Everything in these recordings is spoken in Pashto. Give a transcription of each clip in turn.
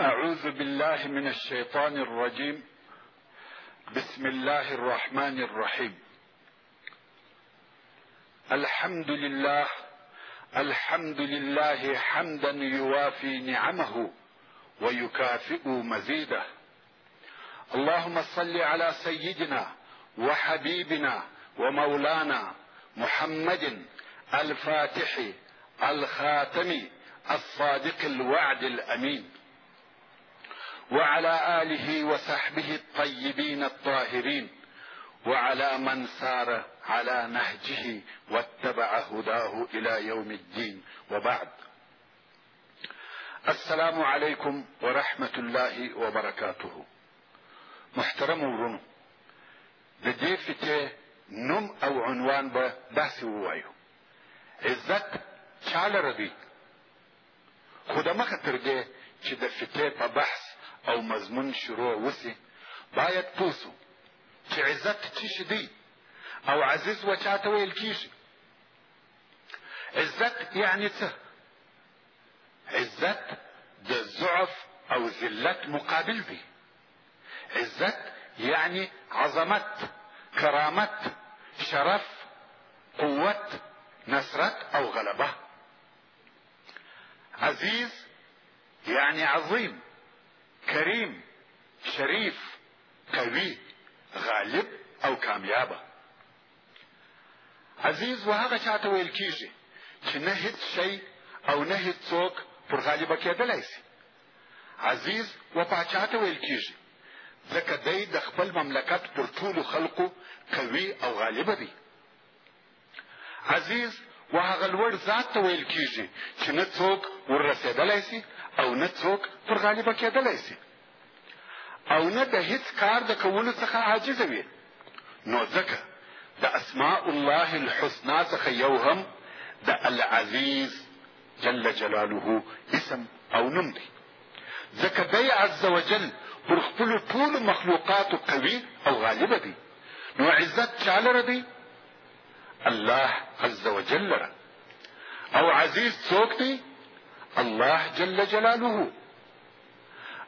أعوذ بالله من الشيطان الرجيم بسم الله الرحمن الرحيم الحمد لله الحمد لله حمدا يوافي نعمه ويكافئ مزيده اللهم صل على سيدنا وحبيبنا ومولانا محمد الفاتح الخاتم الصادق الوعد الامين وعلى اله وصحبه الطيبين الطاهرين وعلى من سار على نهجه واتبع هداه الى يوم الدين وبعد السلام علیکم ورحمت الله وبرکاته محترم ورونو د دې فتې نوم او عنوان به داسې ووایو عزت چا لره دی خو د مخه تر دې چې د فتې په بحث او مضمون شروع وسی باید پوه سو چې عزت څه شي دی او عزیز و چاته ویل کیږي عزت یعنی څه عزت د ضعف او ذلت مقابل دی عزت یعنی عظمت کرامت شرف قوت نصرت او غلبه عزیز یعنی عظیم کریم شریف قوی غالب او کامیابه عزیز و هغه چا ته ویل کېږي چې نه هیڅ شی او نه هیڅ څوک پر غالبه کېدلی سي عزیز و پاچا ته ویل کېږي ځکه دی د خپل مملکت پر ټولو خلقو قوي او غالبه دی عزیز و هغه لوړ ذات ته ویل کېږي چې نه څوک وررسېدلی سي او نه څوک پر غالبه کېدلی سي او نه د هیڅ کار د کولو څخه عاجز وي نو ځکه د اسماء الله الحسنا څخه یو هم د العزیز جل جلاله اسم او نوم دی ځکه دی عز وجل پر خپل ټول مخلوقات قوي او غالب دی نو عزت چا لره دی الله عز وجل لره او عزیز څوک دی الله جل جلاله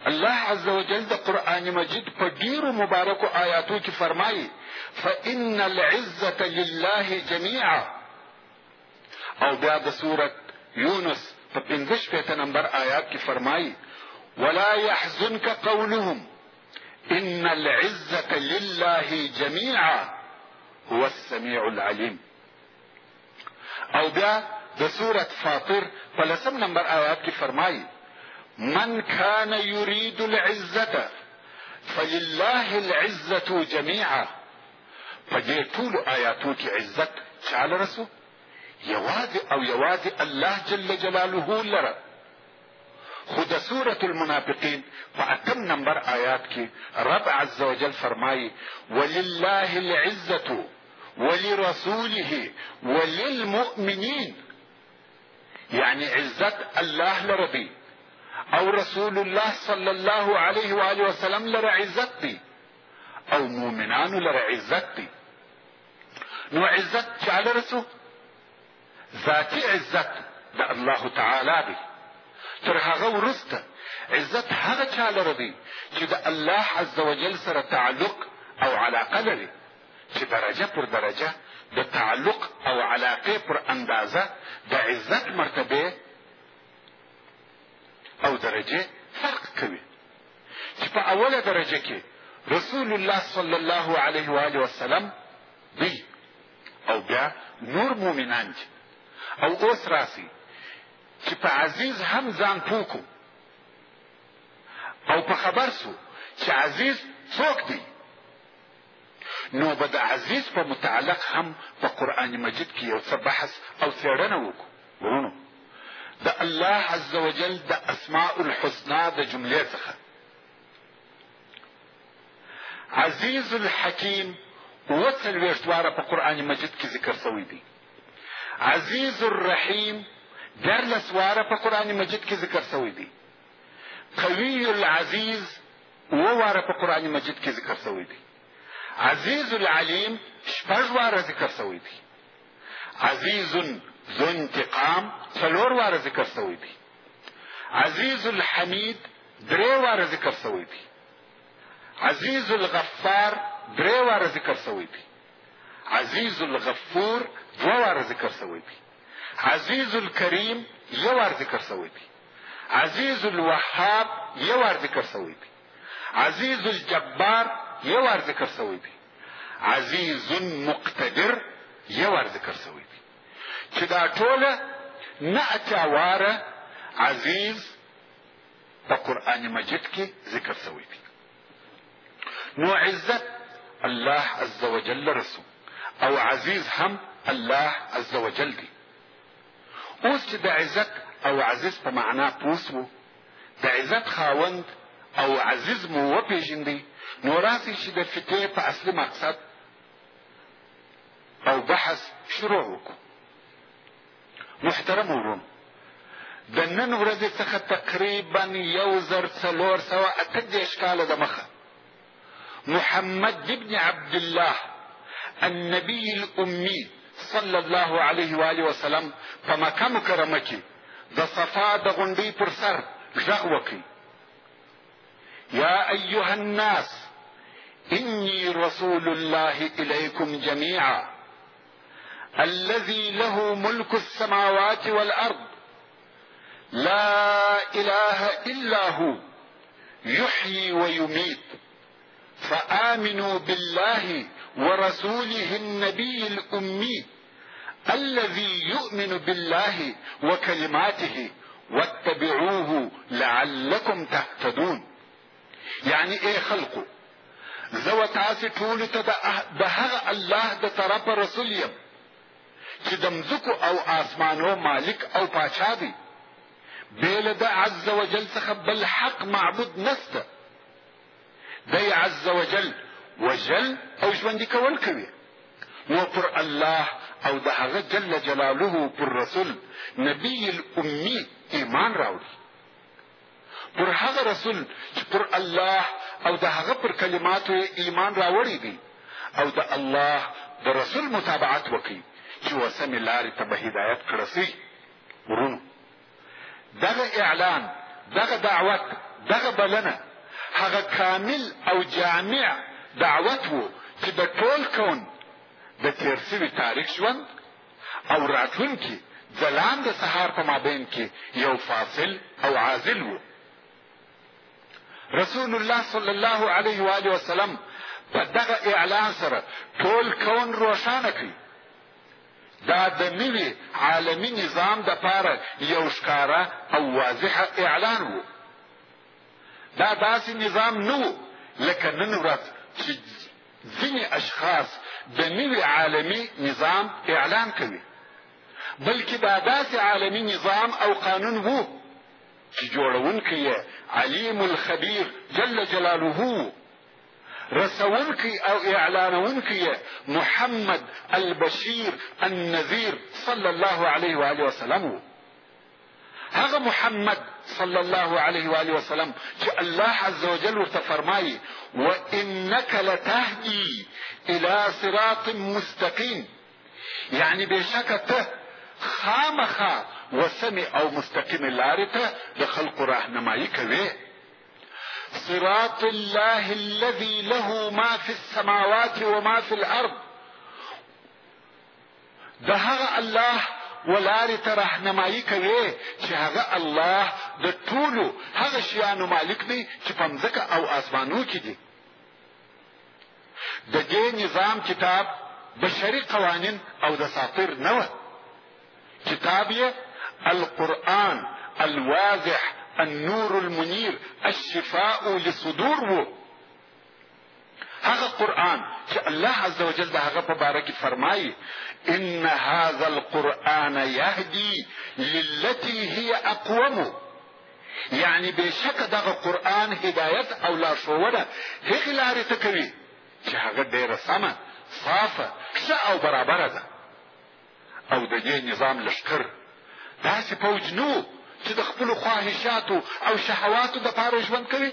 الله عز وجل د قرآن مجید په ډیرو مبارکو آیاتو کې فرمایي فإن العزة لله جميعا او بیا د سورت یونس په پنځه شپېته نمبر آیات کې فرمایي ولا يحزنك قولهم إن العزة لله جميعا هو السميع العليم او بیا د سورت فاطر په لسم نمبر آیات کې فرمایي من كان يريد العزة فلله العزة جميعا په دې ټولو آیاتو کې عزت چا لره سو یوازې او یوازې الله جل جلاله لره خو د سورة المنافقین په اتم نمبر آیات کې رب عز وجل فرمایي ولله العزة ولرسوله وللمؤمنین یعنی عزت الله لره دی او رسول الله صلی الله علیه و آله وسلم لره عزت دی او مؤمنانو لره عزت دی نو عزت چا لره سو ذاتي عزت د الله تعالی دی تر هغه وروسته عزت هغه چا لره دی چې د الله عز وجل سره تعلق او علاقه لري چې درجه پر درجه د تعلق او علاقې پر اندازه د عزت مرتبه او درجه فرق کوي چې په اوله درجه کې رسول الله صلی الله علیه و آله وسلم دی او بیا نور مؤمنان دي او اوس راسي چې په عزیز هم ځان پوکو او په خبر سو چې عزیز څوک دی نو به د عزیز په متعلق هم په قرآن مجید کې یو څه بحث او څېړنه وکړو ورونو د الله عز وجل د اسماء الحسنا د جملې څخه عزیز الحکیم اووه څلوېښت واره په قرآن مجید کې ذکر شوی دی عزیز الرحیم دیارلس واره په قرآن مجید کې ذکر شوی دی قوي العزیز اووه واره په قرآن مجید کې ذکر شوی دی عزیز العلیم شپږ واره ذکر شوی دی عزیز ذو انتقام څلور واره ذکر شوی دی عزیز الحمید درې واره ذکر شوی دی عزیز الغفار درې واره ذکر شوی دی عزیز الغفور دوه واره ذکر شوی دی عزیز الکریم یو وار ذکر شوی دی عزیز الوهاب یو وار ذکر شوی دی عزیز الجبار یو وار ذکر شوی دی عزیز مقتدر یو وار ذکر شوی دی چې دا ټوله نه اتیا واره عزیز په قرآن مجید کې ذکر شوی دی نو عزت الله عز وجل لرسو او عزیز هم الله عز وجل دی اوس چې د عزت او عزیز په معنا پوسو د عزت خاوند او عزیز مو وپیژندي نو راسي چې د فتې په اصلي مقصد او بحث شروع وکړو محترم ورون! د نن ورځې څخه تقریبا یو زر څلور سوه اته دېرش کاله د مخه محمد ابن عبدالله النبي الامي صلی الله علیه و آله وسلم په مکه مکرمه کې د صفا د غونډۍ پر سر غږ وکړي یا ایها الناس انی رسول الله الیکم جميعا الذي له ملك السماوات والارض لا اله الا هو يحيي ويميت فامنوا بالله ورسوله النبي الامي الذي يؤمن بالله وكلماته واتبعوه لعلكم تهتدون یعنې ای خلقو! زه و تاسې ټولو ته د هغه الله د طرفه رسول یم چې د مځکو او آسمانو مالک او پاچا دی بې له د عز وجل څخه بل حق معبود نسته دی عز وجل وژل او ژوندي کول کوي نو پر الله او د هغه جل جلاله پر رسول نبی الامی ایمان راوړي پر هغه رسول چې پر الله او د هغه پر کلماتو یې ایمان راوړی دی او د الله د رسول متابعت وکړي چې وسمې لارې ته به هدایت کړه سي ورونو دغه اعلان دغه دعوت دغه بلنه هغه کامل او جامع دعوت وو چې د ټول کون د تیر سوي تاریخ ژوند او راتلونکي ځلانده سهار په مابین کې یو فاصل او عازل وو رسول الله صلی الله علیه و آله وسلم په دغه اعلان سره ټول کون روښانه کړي دا د نوي عالمي نظام د پاره یو ښکاره او واضح اعلان وو دا داسې نظام نه وو لکه نن ورځ چې ځینې اشخاص د نوي عالمي نظام اعلان کوي بلکې دا داسې عالمي نظام او قانون وو چې جوړونکی یې علیم الخبیر جل جلاله وو رسونکی او اعلانونکی محمد البشیر النذیر صلی الله علیه و آله وسلم وو هذا محمد صلى الله عليه واله وسلم الله عز وجل تفرماي وانك لتهدي الى صراط مستقيم يعني بشكته خامخه وسمي او مستقيم لارې لخلق د خلقو راهنمایي کوي صراط الله الذي له ما في السماوات وما في الارض د هغه الله ولارې ته رهنمایي کوي چې هغه الله د ټولو هغه شیانو مالک دی چې په مځکه او آسمانو کې دي د دې نظام کتاب بشري قوانین او دساتیر نه وه کتاب یې القرآن الواضح النور المنیر الشفاء لصدور وو هغه قرآن چې الله عز وجل د هغه په باره کې فرمایي ان هذا القرآن يهدي للتي هي اقوم یعنی بشک دغه قرآن هدایت او لارښوونه هغې لارې ته کوي چې هغه ډېره سمه صافه ښه او برابره ده او د دې نظام لښکر داسې پوج نه چې د خپلو خواهشاتو او شهواتو دپاره ژوند کوي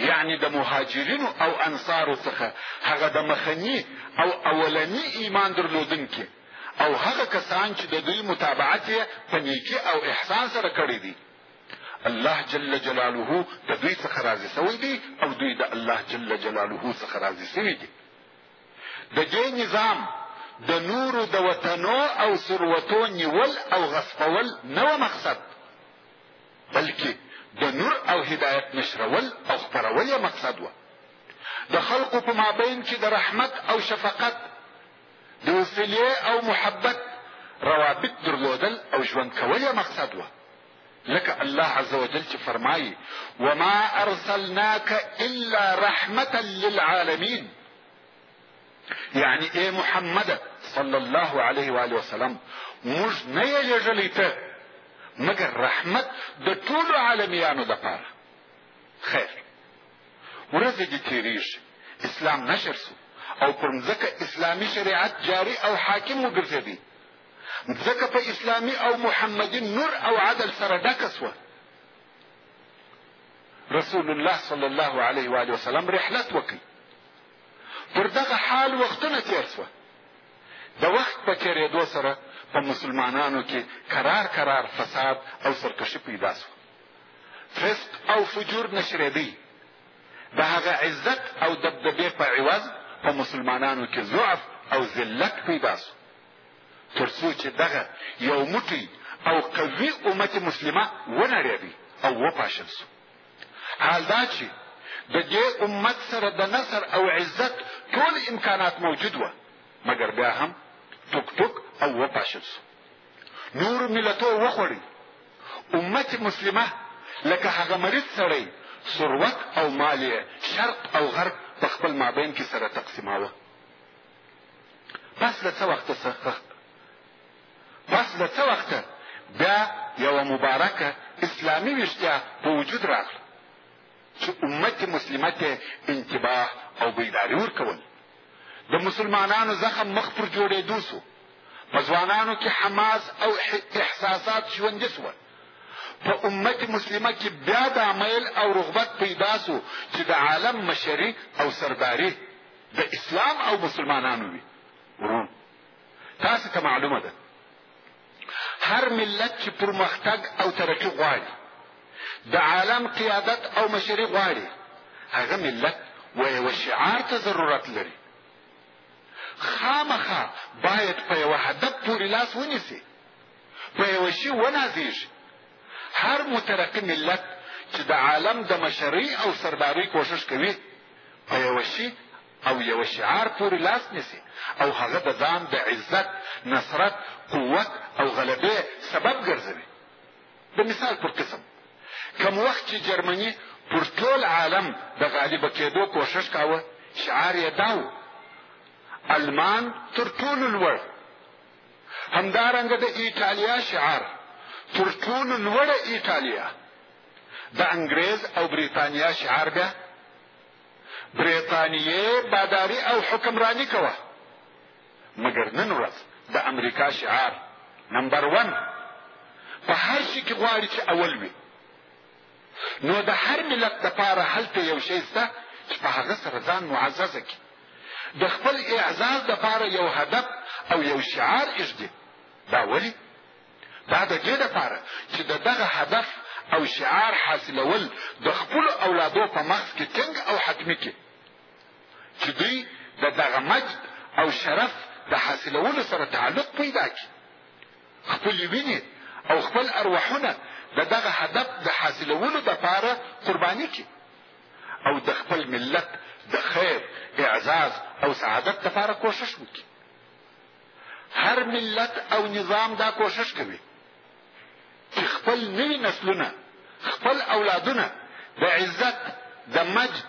یعنی د مهاجرینو او انصارو څخه هغه د مخنی او اولنی ایمان درلودونکي او هغه کسان چې د دوی متابعت یې په نیکي او احسان سره کړی دی الله جل جلاله د دوی څخه راضي سوی دی او دوی د الله جل جلاله څخه راضي سوي دي د دې نظام د نورو د وطنو او ثروتو نیول او غصبول نه مقصد بلکې د نور او هدایت نشرول او خپرول یې مقصد وه د خلقو په مابین کې د رحمت او شفقت د وسیلې او محبت روابط درلودل او ژوند کول یې مقصد وه لکه الله عز وجل چې فرمایي وما ارسلناک الا رحمتا للعالمین یعنی ای محمد صلی الله علیه و آله وسلم موږ نه یې لېږلی ته مګر رحمت د ټولو عالمیانو دپاره خیر ورځې دې تېرېږي اسلام نشر سو او پر مځکه اسلامي شریعت جاري او حاکم وګرځېدی مځکه په اسلامي او محمدي نور او عدل سره ډکه سوه رسول الله صلی الله علیه و آله وسلم رحلت وکړي پر دغه حال وختونه تېر شوه. د وخت په تېرېدو سره په مسلمانانو کې کرار کرار فساد او سرکشي پیدا شو فسق او فجور نشرېدی د هغه عزت او دبدبې په عوض په مسلمانانو کې ضعف او ذلت پیدا شو تر څو چې دغه یو موټی او قوي امت مسلمه ونړېدی او وپاشل شو حال دا چې د دې امت سره د نصر او عزت ټول امکانات موجود وه مګر بیا هم ټوک ټوک او وپاشل سو نور ملتو وخوړی امت مسلمه لکه هغه مریض سړی ثروت او مال شرق او غرب په خپل مابین کې سره تقسیماوه پس له څه وخت څخه پس له څه وخته بیا یوه مبارکه اسلامي ویښتیا په وجود راغله چې امت مسلمه ته انتباه او بیداري ورکوله د مسلمانانو زخم مخ پر جوړېدو سو په ځوانانو کې حماس او احساسات ژوندي سول په امت مسلمه کې بیا دا میل او رغبت پیدا سو چې د عالم مشري او سرداري د اسلام او مسلمانانو وي ورون تاسو ته معلومه ده هر ملت چې پرمختګ او ترقي غواړي د عالم قیادت او مشري غواړي هغه ملت و یوه شعار ته ضرورت لري خامخا باید په یوه هدف پورې لاس ونیسي په یوه شي ونازېږي هر مترقي ملت چې د عالم د مشرۍ او سردارۍ کوشش کوي په یوه شي او یوه شعار پورې لاس نیسي او هغه د ځان د عزت، نصرت، قوت او غلبې سبب ګرځوي. د مثال پر قسم کم وخت چې جرمني پر ټول عالم د غالبه کېدو کوښښ کاوه شعار یې دا و المان تر ټولو لوړ همدارنګه د ایټالیا شعار تر ټولو لوړه ایټالیا د انګریز او بریتانیا شعار بیا برېتانیې باداري او حکمراني کوه مګر نن ورځ د امریکا شعار نمبر ون په هر شي کې غواړي چې اول وي نو د هر ملت دپاره هلته یو شی شته چې په هغه سره ځان معززه کړي د خپل اعزاز دپاره یو هدف او یو شعار اږدي دا ولي دا د دې لپاره چې د دغه هدف او شعار حاصلول د خپلو اولادو په مغز کې ټینګ او حتمي کې چې دوی د دغه مجد او شرف د حاصلولو سره تعلق پیدا کړي خپلې وینې او خپل ارواحونه د دغه هدف د حاصلولو دپاره قرباني کړي او د خپل ملت د خیر اعزاز او سعادت دپاره کوشش وکړي هر ملت او نظام دا کوشش کوي چې خپل نوي نسلونه خپل اولادونه د عزت د مجد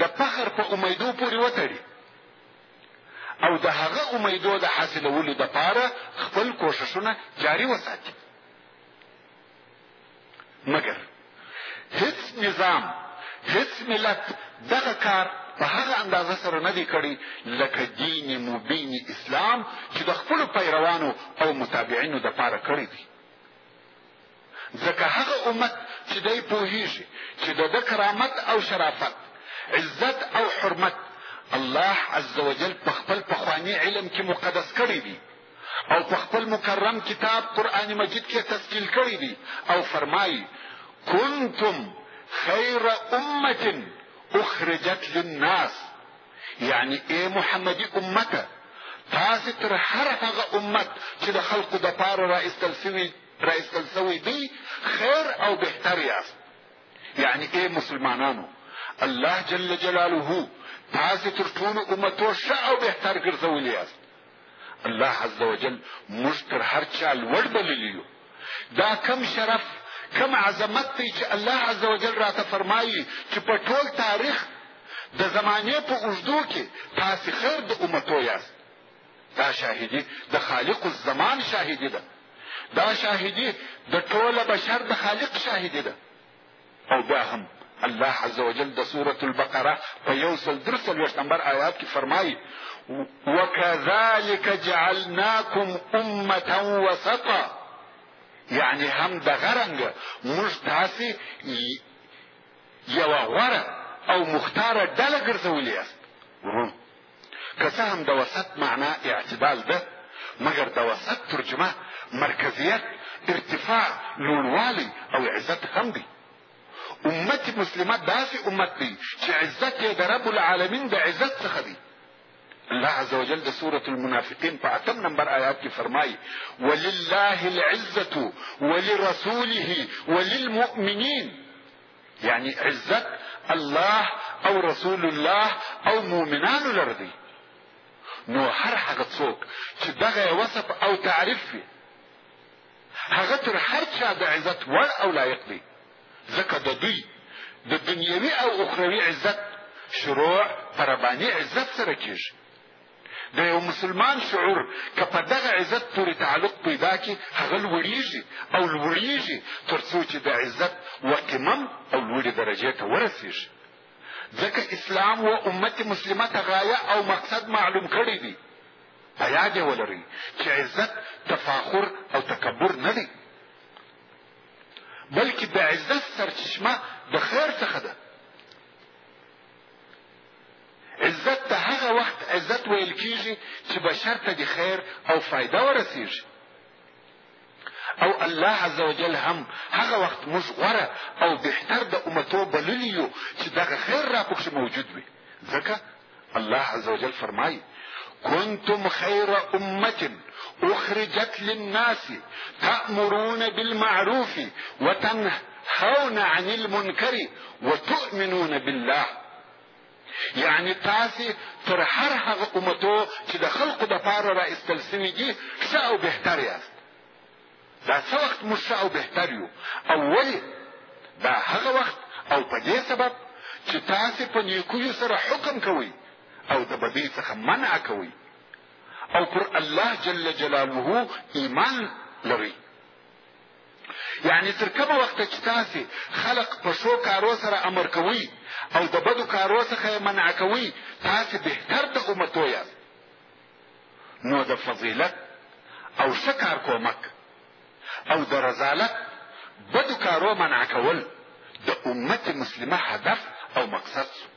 د فخر په امیدو پورې وتړي او د هغه امیدو د حاصلولو دپاره خپل کوششونه جاري وساتي مګر هیڅ نظام هیڅ ملت دغه کار په هغه اندازه سره نه دی کړی لکه دین مبین اسلام چې د خپلو پیروانو او متابعینو دپاره کړی دی ځکه هغه امت چې دی پوهیږي چې د ده کرامت او شرافت عزت او حرمت الله عز وجل په خپل پخواني علم کې مقدس کړی دی او په خپل مکرم کتاب قرآن مجید کې تفصیل کړی دی او فرمایي کنتم خیر امت اخرجت للناس یعنی ای محمدي امته تاسې تر هر هغه امت چې د خلقو د پاره را ایستل سوي را ایستل سوی دی خیر او بهتر یاست یعنی ای مسلمانانو الله جل جلاله تاسې تر ټولو امتو ښه او بهتر ګرځولي یاست الله عزوجل موږ تر هر چا لوړ بللي یو دا کم شرف کم عظمت دی چې الله عزوجل راته فرمایي چې په ټول تاریخ د زمانې په اوږدو کې تاسې خیر د امتو یاست دا شاهدي د خالق الزمان شاهدي ده دا شاهدي د ټوله بشر د خالق شاهدي ده او بیا هم الله عز وجل د سورة البقره په یو سل درې څلوېښت نمبر آیات کې فرمایي وکذلک جعلناکم امتا وسطا یعنی هم د غرنګ موږ تاسې یوه غوره او مختاره ډله ګرځولې یاست ورونو که څه هم د وسط معنا اعتدال ده مګر د وسط ترجمه مرکزیت ارتفاع لوړوالی او عزت هم دی امت مسلمه داسې امت دی چې عزت یې د رب العالمین د عزت څخه دی الله عز وجل د سورة المنافقین په اتم نمبر آیات کې فرمایي ولله العزة ولرسوله وللمؤمنین یعنی عزت الله او رسول الله او مؤمنانو لره دی نو هر هغه څوک چې دغه وصف او تعریف وي هغه تر هر چا د عزت وړ او لایق دی ځکه د دوی د دنیوي او اخروي عزت شروع په رباني عزت سره کیږي د یو مسلمان شعور که په دغه عزت پورې تعلق پیدا کړي هغه لوړیږي او لوړیږي تر څو چې د عزت و قمم او لوړې درجې ته ورسیږي ځکه اسلام و امت مسلمه ته غایه او مقصد معلوم کړی دی په یاد ولرئ چې عزت تفاخر او تکبر نه دی بلکې د عزت سرچشمه د خیر څخه ده عزت ته هغه وخت عزت ویل کیږي چې بشر ته د خیر او فایده ورسیږي او الله عز وجل هم هغه وخت موږ غوره او بهتر د امتو بللی یو چې دغه خیر را پکښې موجود وي ځکه الله عز وجل فرمایي كنتم خير أمة أخرجت للناس تأمرون بالمعروف وتنهون عن المنكر وتؤمنون بالله یعنی تاسې تر هر هغه امتو چې د خلقو د پاره را ایستل سوي دي ښه او بهتر یاست دا څه وخت موږ ښه او بهتر یو او ولې دا هغه وخت او په دې سبب چې تاسې په نیکویو سره حکم کوئ او د بدۍ څخه منع کوئ او پر الله جل جلاله ایمان لرئ یعنې تر کومه وخته چې تاسې خلق په ښو کارو سره امر کوئ او د بدو کارو څخه یې منع کوئ تاسې بهتر د امتو یاست نو د فضیلت او ښه کار کومک او د رزالت بدو کارو منع کول د امت مسلمه هدف او مقصد سو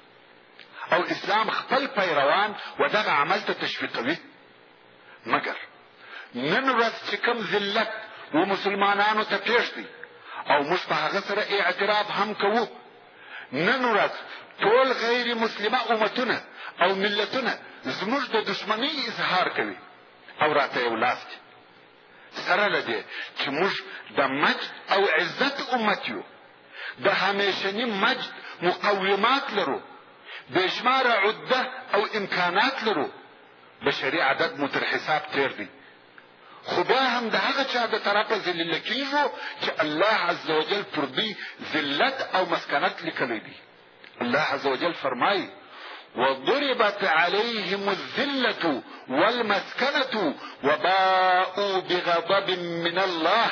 او اسلام خپل پیروان و دغه عمل ته تشویقوي مګر نن ورځ چې کوم ذلت و مسلمانانو ته پیښ دی او موږ په هغه سره اعتراف هم کوو نن ورځ ټول غیر مسلمه امتونه او ملتونه زموږ د دشمنی اظهار کوي او راته یو لاس دي سره له دې چې موږ د مجد او عزت امت یو د همیشني مجد مقومات لرو بې شماره عده او امکانات لرو بشري عدد مو تر حساب تېر دی، خو بیا هم د هغه چا د طرفه ذلیله کېږو چې الله عزوجل پر دوی ذلت او مسکنت لیکلی دی. الله عزوجل فرمایي، وضربت عليهم الذلة والمسکنة وباؤوا بغضب من الله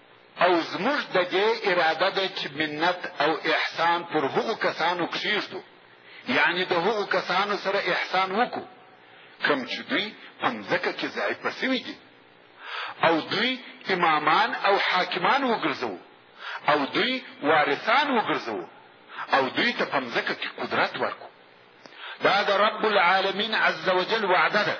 او زموږ د دې اراده ده چې منت او احسان پر هغو کسانو کښېږدو یعنی د هغو کسانو سره احسان وکړو کوم چې دوی په مځکه کې ضعیفه سوي دي او دوی امامان او حاکمان وګرځوو او دوی وارثان وګرځوو او دوی ته په مځکه کې قدرت ورکو دا د رب العالمین عز وجل وعده ده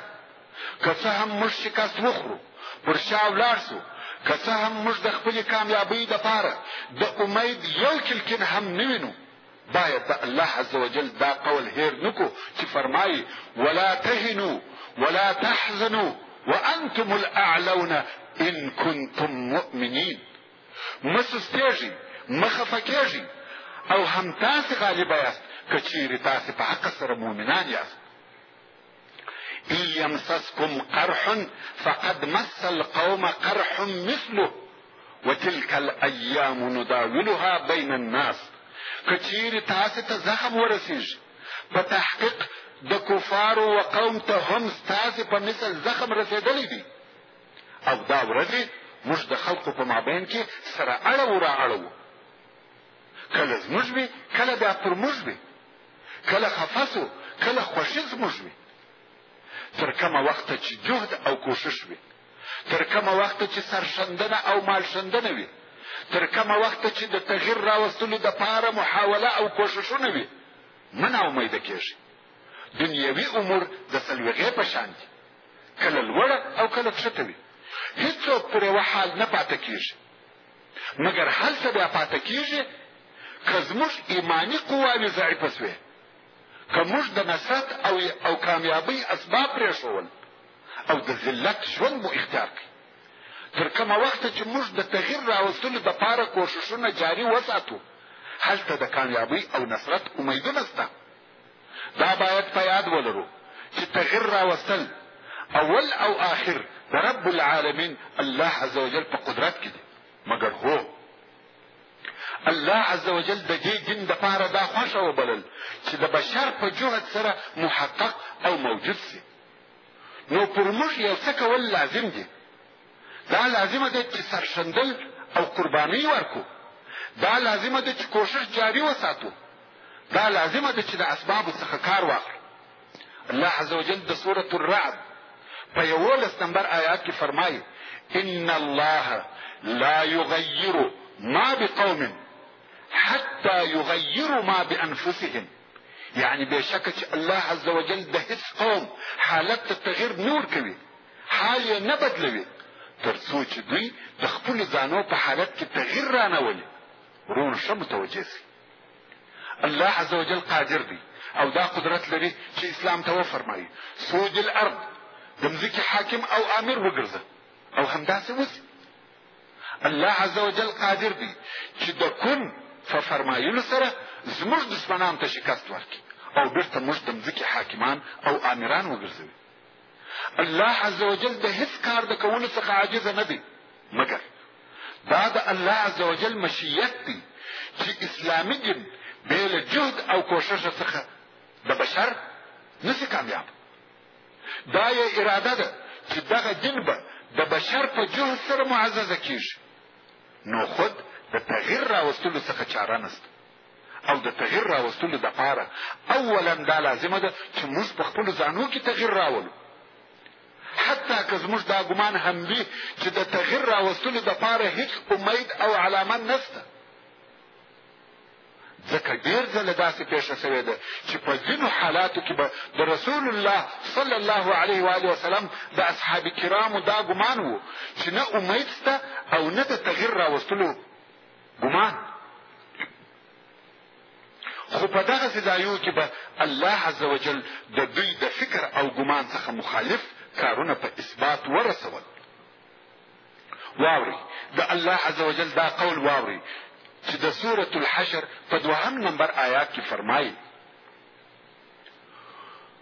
که څه هم موږ شکست وخورو پر شا ولاړ شو که څه هم موږ د خپلې کامیابۍ دپاره د امید یو چلکین هم نه وینو باید د الله عز وجل دا قول هیر نکو چې فرمایي ولا تهنو ولا تحزنو وانتم الاعلون ان كنتم مؤمنين مه سستېږئ مه خفه کېږئ او هم تاسې غالبه یاست که چیرې تاسې په حق سره مؤمنان یاست ان یمسسکم قرح فقد مس القوم قرح مثله وتلك الايام نداولها بين الناس که چیرې تاسې ته زخم ورسیږي په تحقیق د کفارو و قوم ته هم ستاسې په مثل زخم رسېدلی دی او دا ورځې موږ د خلکو په مابین کې سره اړه و را اړه وو کله زموږ وي کله بیا پر موږ وي کله خفه سو کله خوښي زموږ وي تر کومه وخته چې جهد او کوشش وي تر کومه وخته چې سرښندنه او مالښندنه وي تر کومه وخته چې د تغییر راوستلو دپاره محاوله او کوششونه وي من او میده کېږي دنیوي امور د سلوغې په شان دي کله لوړه او کله کښته وي هیڅوک پر یوه حال نه پاته کیږي مګر هلته بیا پاته کیږي که زموږ ایماني قواوې ضعیفه سوې که موږ د نصرت او او کامیابۍ اسباب پرېښول او د ذلت ژوند مو اختیار کړي تر کومه وخته چې موږ د تغییر راوستلو دپاره کوښښونه جاري وساتو هلته د کامیابۍ او نصرت امیدونه سته دا باید په یاد ولرو چې تغیر راوستل اول او آخر د رب العالمین الله عز وجل په قدرت کې دي مګر هو الله عز وجل د دې دین د پاره دا خوښه وبلل چې د بشر په جهد سره محقق او موجود سي نو پر موږ یو څه کول لازم دي دا لازمه ده چې سرښندل او قربانۍ ورکړو دا لازمه ده چې کوشش جاري وساتو دا لازمه ده چې د اسبابو څخه کار واخلو الله عز وجل د سورة الرعد په یولس نمبر آیات کې فرمایي ان الله لا یغیر ما بقوم حتى يغيروا ما بانفسهم يعني بشكل الله عز وجل ده قوم حالت التغيير نور كبير حال یې نه بدلوي تر څو چې دوی د خپلو ځانو په حالت کې تغییر رانه ولي ورونو ښه متوجه شي الله عز وجل قادر دی او دا قدرت لري چې اسلام ته وفرمایي سود الارض د مځکې حاکم او امیر وګرځه او همداسې وسي الله عز وجل قادر دی چې د کن په فرمایلو سره زموږ دشمنان ته شکست ورکړي او بیرته موږ د مځکې حاکمان او امیران وګرځوي الله عزوجل د هیڅ کار د کولو څخه عاجز نه دی مګر دا د الله عزوجل مشیت دی چې اسلامي دین بې له جهد او کوشش څخه د بشر نسی کامیاب دا یې اراده ده چې دغه دین به د بشر په جهد سره معززه کیږي نو خود د تغییر راوستلو څخه چاره نشته او د تغیر راوستلو دپاره اولا دا لازمه ده چې موږ په خپلو ځانو کې تغیر راولو حتی که زموږ دا ګمان هم وي چې د تغیر راوستلو دپاره هیڅ امید او علامه نسته ځکه ډېر ځله داسې پېښه سوې ده چې په ځینو حالاتو کې به د رسول الله صلی الله علیه و علیه وسلم د اصحاب کرامو دا ګمان وو چې نه امید سته او نه د تغیر راوستلو ګمان خو په دغه ځایو کې به الله عز وجل د دوی د فکر او ګمان څخه مخالف کارونه په اثبات ورسول واوري د الله عز وجل دا قول واوري چې د سورة الحشر په دوهم نمبر آیات کې فرمایي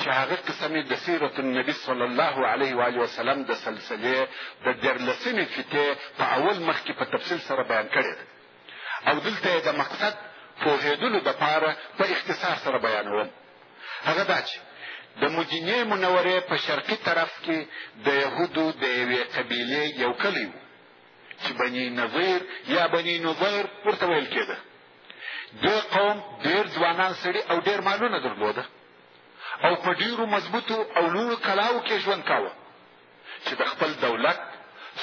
چې هغه قصه مې د سیرت النبي صلی الله علیه و آله وسلم د سلسلې د دیارلسمې فیتې په اول مخ کې په تفصیل سره بیان کړې ده او دلته یې د مقصد پوهېدلو دپاره په اختصار سره بیانوم هغه دا چې د مدینې منورې په شرقي طرف کې د یهودو د یوې قبیلې یو کلی و چې بني نظیر یا بني نظیر ورته ویل کېده دې قوم ډېر ځوانان سړي او ډېر مالونه درلوده او په ډېرو مضبوطو او لوړو کلاو کې ژوند کاوه چې د خپل دولت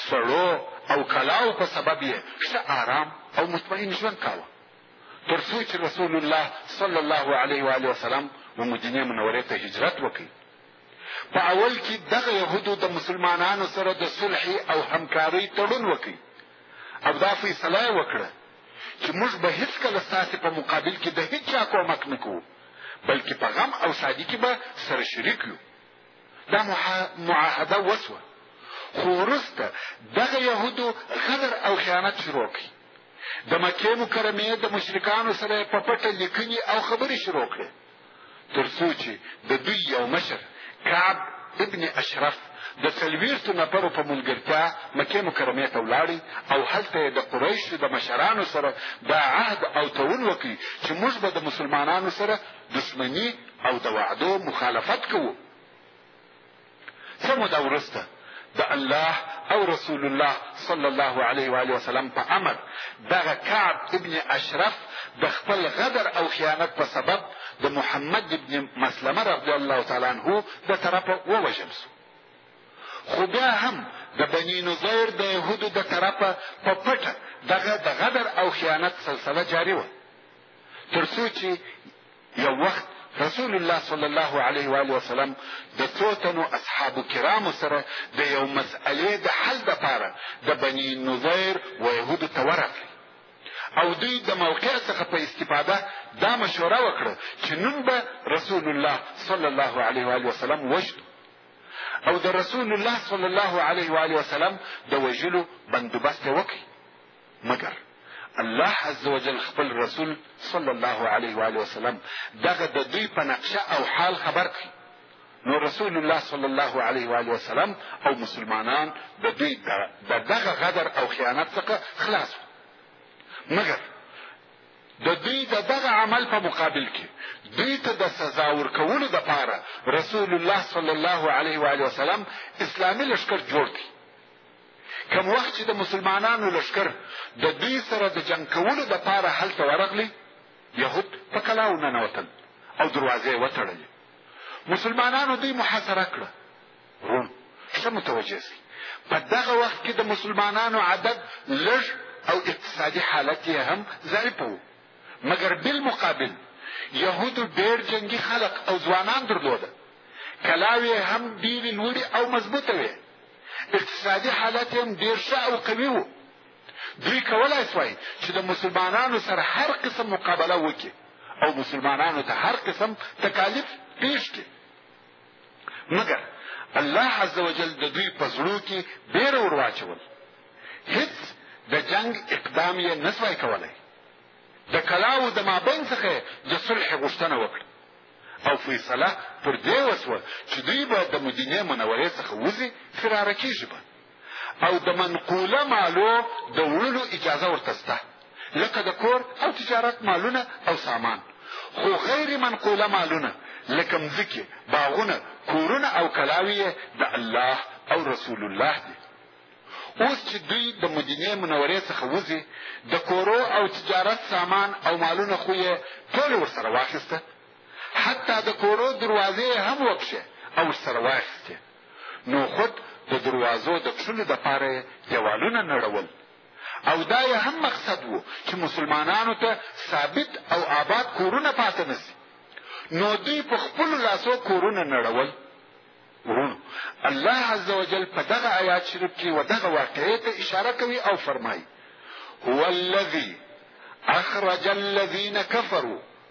سړو او کلاو په سبب یې ښه آرام او مطمئن ژوند کاوه تر څو چې رسول الله صلی الله علیه و علیه وسلم و مدینې منورې ته هجرت وکړي په اول کې دغه یهودو د مسلمانانو سره د صلحې او همکارۍ تړون وکړ او دا فیصله یې وکړه چې موږ به هیڅکله ستاسې په مقابل کې د هیچا کومک نه کوو بلکې په غم او شادي کې به سره شریک یو دا معاهده وسوه خو وروسته دغه یهودو غدر او خیانت شروع کړي د مکې مکرمې د مشرکانو سره په پټه لیکنې او خبرې شروع کړې تر څو چې د دوی یو مشر کعب ابن اشرف د څلوېښتو نفرو په ملګرتیا مکې مکرمې ته ولاړی او هلته یې د قریشو د مشرانو سره دا عهد او تړون وکړي چې موږ به د مسلمانانو سره دښمني او د وعدو مخالفت کوو څه موده وروسته د الله او رسول الله صلی الله علیه و وسلم په امر دغه کعب ابن اشرف د خپل غدر او خیانت په سبب د محمد ابن مسلمه رضی الله تعالی عنه د طرفه ووژل شو خو بیا هم د بني نظیر د یهودو د طرفه په پټه دغه د غدر او خیانت سلسله جاري وه تر څو چې یو وخت رسول الله صلی الله علیه و آله وسلم د څو تنو اصحاب کرامو سره د یو مسئلې د حل لپاره د بنی نظیر و یهودو ته ورغلی او دوی د موقع څخه په استفاده دا مشوره وکړه چې نن به رسول الله صلی الله علیه و آله وسلم وشد او د رسول الله صلی الله علیه و آله وسلم د وژلو بندوبست وکړي مګر الله عزوجل خپل رسول صلی الله علیه و آله وسلم دغه د دوی په نقشه او حال خبر کړي نو رسول الله صلی الله علیه و آله وسلم او مسلمانان د دوی د دغه غدر او خیانت څخه خلاص مګر د دوی د دغه عمل په مقابل کې دوی ته د سزا ورکولو د پاره رسول الله صلی الله علیه و علیه وسلم اسلامي لشکر جوړ کړي کوم وخت چې د مسلمانانو لشکر د دوی سره د جنګ کولو د پاره هلته ورغلی یهود په کلاو ننوتل او دروازې وتړلې مسلمانانو دوی محاصره کړه روم ښه متوجه سي په دغه وخت کې د مسلمانانو عدد لږ او اقتصادي حالت یې هم ضعیفه و مګر بالمقابل یهودو ډېر جنګي خلق او ځوانان درلوده، کلاوې یې هم ډېرې لوړې او مضبوطه وې، اقتصادي حالت یې هم ډېر ښه او قوي و، دوی کولای شوای چې د مسلمانانو سره هر قسم مقابله وکړي او مسلمانانو ته هر قسم تکالیف پېښ کړي. مګر الله عز وجل د دوی په زړو کې بیره ور واچول هیڅ د جنګ اقدام یې نه سوای کولی د کلاو د مابین څخه د صلح غوښتنه وکړه او فیصله پر دې وسوه چې دوی به د مدینې منورې څخه وځي فراره کیږي به او د منقوله مالو د وړلو اجازه ورته سته لکه د کور او تجارت مالونه او سامان خو غیر منقوله مالونه لکه مځکې باغونه کورونه او کلاوې یې د الله او رسول الله دي اوس چې دوی د مدینې منورې څخه وځي د کورو او تجارت سامان او مالونه خو یې ټول ورسره واخیسته حتی د کورو دروازې هم وکښې او ورسره واخیستې نو خود د دروازو د کښلو دپاره یې دیوالونه نړول او دا یې هم مقصد و چې مسلمانانو ته ثابت او آباد کورونه پاته نه سي نو دوی په خپلو لاسو کورونه نړول ورونو الله عز وجل په دغه آیات شریف کې و دغه واقعې ته اشاره کوي او فرمایي هو الذي اخرج الذين كفروا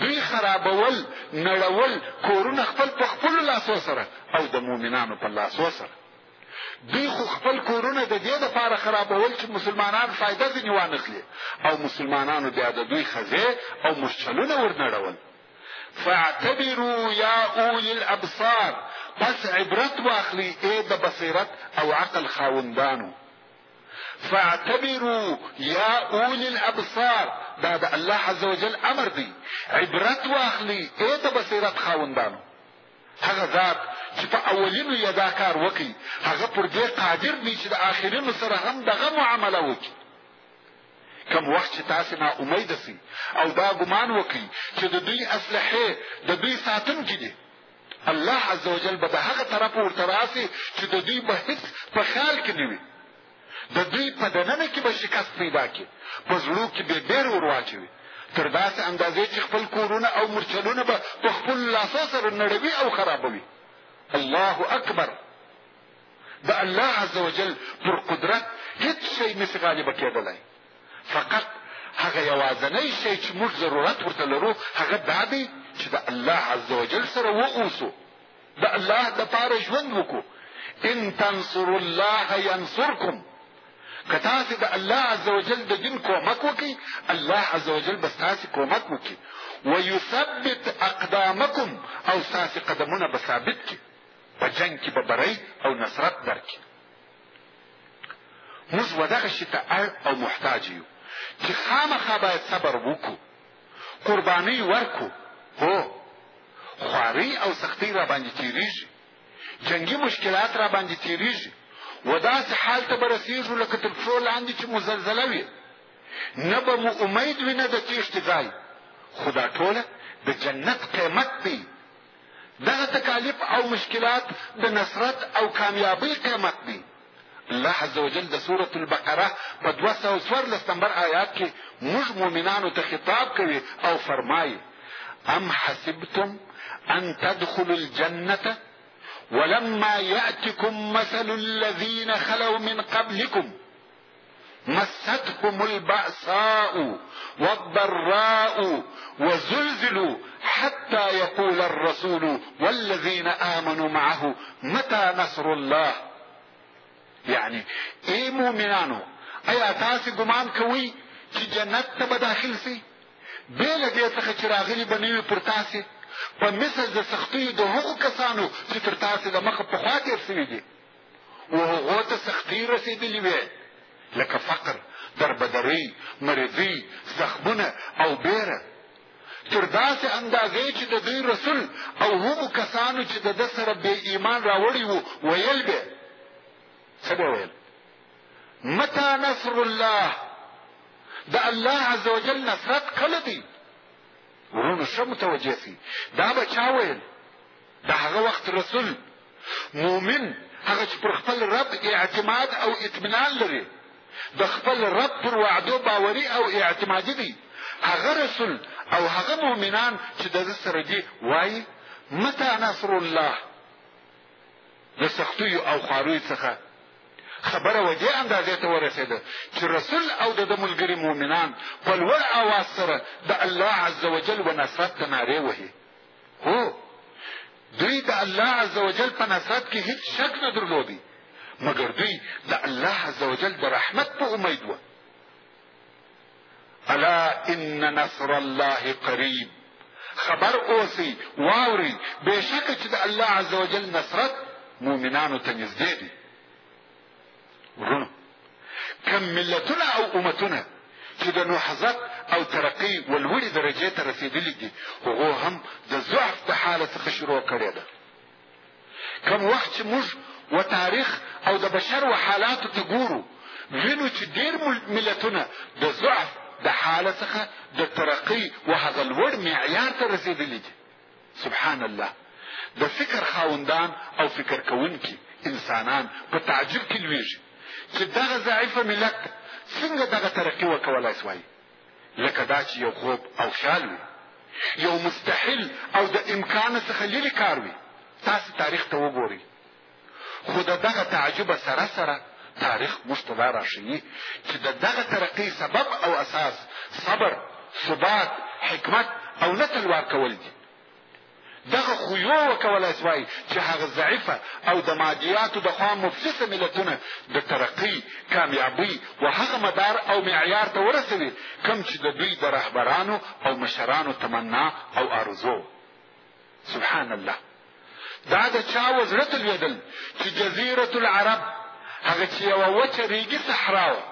دوی خرابول نړول کورونه خپل په خپلو لاسو سره او د مؤمنانو په لاسو سره دوی خو خپل کورونه د دې دپاره خرابول چې مسلمانان فایده ځینې وانخلي او مسلمانانو بیا د دوی ښځې او مورچلونه ورنړول فاعتبروا یا اولی الابصار پس عبرت واخلي ای د بصیرت او عقل خاوندانو فاعتبرو یا اولی الابصار دا د الله عز وجل امر دی عبرت واخلی ای د بصیرت خاوندانو هغه ذات چې په اولینو یې دا کار وکړي هغه پر دې قادر دی چې د آخرینو سره هم دغه معامله وکړي کم وخت چې تاسې نا امید سئ او دا ګمان وکړي چې د دوی اصلحې د دوی ساتونکي دي الله عزوجل به د هغه طرفه ورته راسي چې د دوی به هیڅ په خیال کې نه وي د دوی په دننه کې به شکست پیدا کړي په زړو کې به ډېر ور واچوي تر داسې اندازې چې خپل کورونه او مرچلونه به په خپلو لاسو سره نړوي او خرابوي الله اکبر د الله عز وجل پر قدرت هیڅ شی نشي غالبه کېدلی فقط هغه یوازنی شی چې موږ ضرورت ورته لرو هغه دا دی چې د الله عز وجل سره واوسو د الله دپاره ژوند وکړو ان تنصروا الله ينصركم که تاسو د الله عز وجل د دین کومک وکړي الله عز وجل به ستاسو کومک وکړي ويثبت اقدامکم او ستاسو قدمونه به ثابت کړي په جنګ کې به بری او نصرت درکړي موږ و دغه شي ته اړ او محتاج یو چې خامخا باید صبر وکړو قربانۍ ورکړو هو خوارۍ او سختۍ را باندې تېرېږي جنګي مشکلات را باندې تېرېږي و داسې حال ته به رسېږو لکه تر پښو لاندې چې مو زلزله وي نه به مو امید وي نه د تېښتې ځای خو دا ټوله د جنت قیمت دی دغه تکالیف او مشکلات د نصرت او کامیابۍ قیمت دی الله عز وجل د سورة البقره په دوه سوه څوارلس نمبر آیات کې موږ مؤمنانو ته خطاب کوي او فرمایي ام حسبتم ان تدخلوا الجنه ولما يأتكم مثل الذين خلوا من قبلكم مستهم البأساء والضراء وزلزلوا حتى يقول الرسول والذين آمنوا معه متى نصر الله يعني اي مؤمنانو ایا تاسو ګمان کوي چې جنت ته به داخل سي بې له دې څخه چې راغلي به نه وي پر تاسې په مثل د سختیو د هغو کسانو چې تر تاسې د مخه پخوا تېر سوي دي و هغو ته سختۍ رسېدلې وې لکه فقر، دربدرۍ، مریضۍ، زخمونه او بیره تر داسې اندازې چې د دوی رسول او هغو کسانو چې د ده سره بې ایمان راوړی وو ویل به څه به ویل متى نصر الله د الله عز وجل نصرت کله دی ورونو ښه متوجه سي دا به چا ویل د هغه وخت رسول، مؤمن، هغه چې پر خپل رب اعتماد او اطمینان لري، د خپل رب پر وعدو باوري او اعتمادي دی، هغه رسول او هغه مؤمنان چې د ده سره دي وايي، متى نصر الله؟ د سختیو او خواریو څخه خبره و دې اندازې ته ورسېده چې رسول او د ده ملګري مؤمنان په لوړ اواز سره د الله عز وجل و نصرت ته نارې وهي. هو! دوی د الله عزوجل په نصرت کې هیڅ شک نه درلودی مګر دوی د الله عزوجل د رحمت په امید وه الا ان نصر الله قریب خبر اوسی واوری بشک چې د الله عزوجل نصرت مؤمنانو ته نږدې دی وروڼو کم ملتونه او امتونه چې د نهضت او ترقۍ و لوړې درجې ته رسېدلي دي هغو هم د ضعف د حاله څخه شروع کړې ده کم وخت چې موږ و تاریخ او د بشر و حالاتو ته ګورو وینو چې ډېر ملتونه د ضعف د حاله څخه د ترقۍ و هغه لوړ معیار ته رسېدلي دي سبحان الله د فکر خاوندان او فکر کوونکي انسانان په تعجب کې لویږي چې دغه ضعیفه ملت څنګه دغه ترقي وکولای سوای لکه دا چې یو خوب او خیال وي یو مستحیل او د امکان څخه لرې کار وي تاسو تاریخ ته وګورئ خو د دغه تعجب سره سره تاریخ موږ ته دا راښيي چې د دغه ترقۍ سبب او اساس صبر ثبات حکمت او نه تلوار کول دي دغه خو یو وکولای سوای چې هغه ضعیفه او د مادیاتو د خوا مفلسه ملتونه د ترقۍ کامیابۍ و هغه مدار او معیار ته ورسوي کوم چې د دوی د رهبرانو او مشرانو تمنا او آرزو سبحان الله دا د چا و زړه ته لوېدل چې جزیرة العرب هغه چې یوه وچه ریګي صحرا وه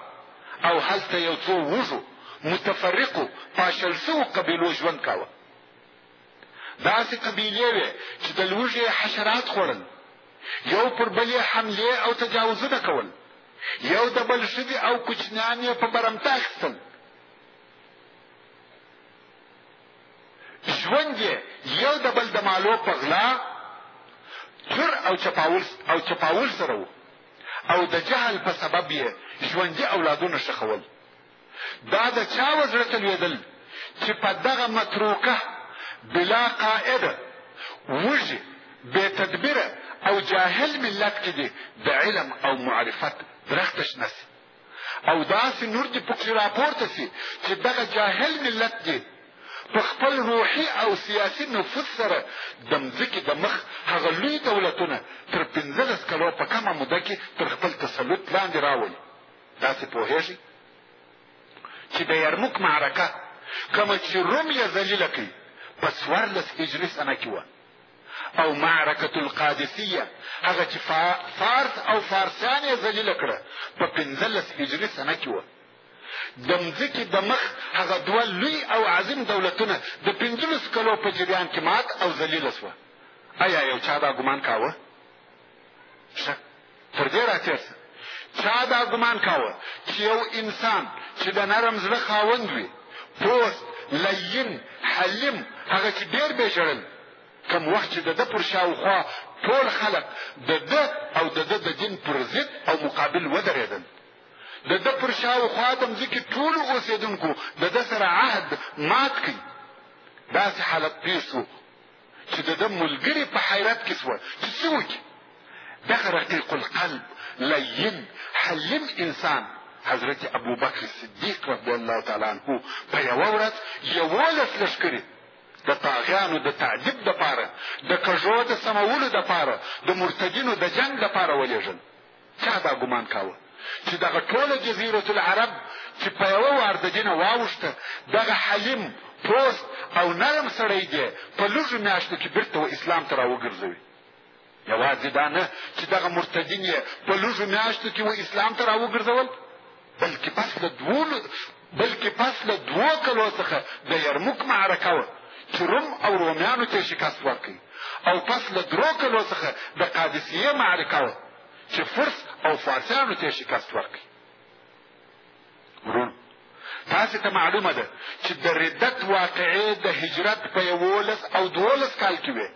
او هلته یو څو وږو متفرقو پاشل شوو قبیلو ژوند کاوه داسې قبیلې وې چې د لوږې حشرات خوړل یو پر بل یې حملې او تجاوزونه کول یو د بل ښځې او کوچنیان یې په برمته اخیستل ژوند یې یو د بل د مالو په غلا، چور او چپاول او چپاول سره و او د جهل په سبب یې ژوندي اولادونه ښخول. دا د چا و زړه ته لوېدل چې په دغه متروکه، بلا قاعده، وږي، بې تدبیره او جاهل ملت کې دې د علم او معرفت درخته شنه شي. او داسې نور دې پکښې راپورته شي چې دغه جاهل ملت دې په خپل روحي او سیاسي نفوذ سره د مځکې د مخ هغه لوی دولتونه تر پنځلس کلو په کمه موده کې تر خپل تسلط لاندې راولي تاسې پوهېږئ چې د یرموک معرکه کومه چې روم یې ذلیله کوي په څوارلس هجري سنه کې وه او معرکة القادسیه هغه چې فارس او فارسیان یې ذلیل کړه په پنځلس هجري سنه کې وه د مځکې د مخ هغه دوه لوی او عظیم دولتونه د پنځلس کلو په جریان کې مات او ذلیل شوه آیا یو چا دا ګمان کاوه شه تر دې راتېر شه چا دا ګمان کاوه چې یو انسان چې د نرم زړه خاوند وي پوست لین حلیم هغه چې ډېر بې ژړل کم وخت چې د ده پر شاوخوا ټول خلک د ده او د ده د دین پر ضد او مقابل ودرېدل د ده پر شاوخوا د مځکې ټولو اوسېدونکو د ده سره عهد مات کړي داسې حالت پېښ شو چې د ده ملګري په حیرت کې سوه چې څه وکړي دغه رقیق القلب لین حلیم انسان حضرت ابوبکر صدیق رضی الله تعالی عنه په یوه ورځ یوولس لښکرې د طاغیانو د تعذیب دپاره د کږو د سمولو دپاره د مرتدینو د جنګ دپاره ولېږل چا دا ګمان کاوه چې دغه ټوله جزیرة العرب چې په یوه وار د دینه واوښته دغه حلیم پوست او نرم سړی دی په لږو میاشتو کې بیرته و اسلام ته راوګرځوي یوازې دا نه چې دغه مرتدین یې په لږو میاشتو کې و اسلام ته راوګرځول بلکې پس له دوو بلکې پس له دوو کلو څخه د یرموک معرکه وه چې روم او رومیانو ته شکست ورکړي او پس له درو کلو څخه د قادسیې معرکه وه چې فرس او فارسیانو ته شکست ورکړي ورونو تاسې ته معلومه ده چې د ردت واقعې د هجرت په یولس او دولس کال کې وې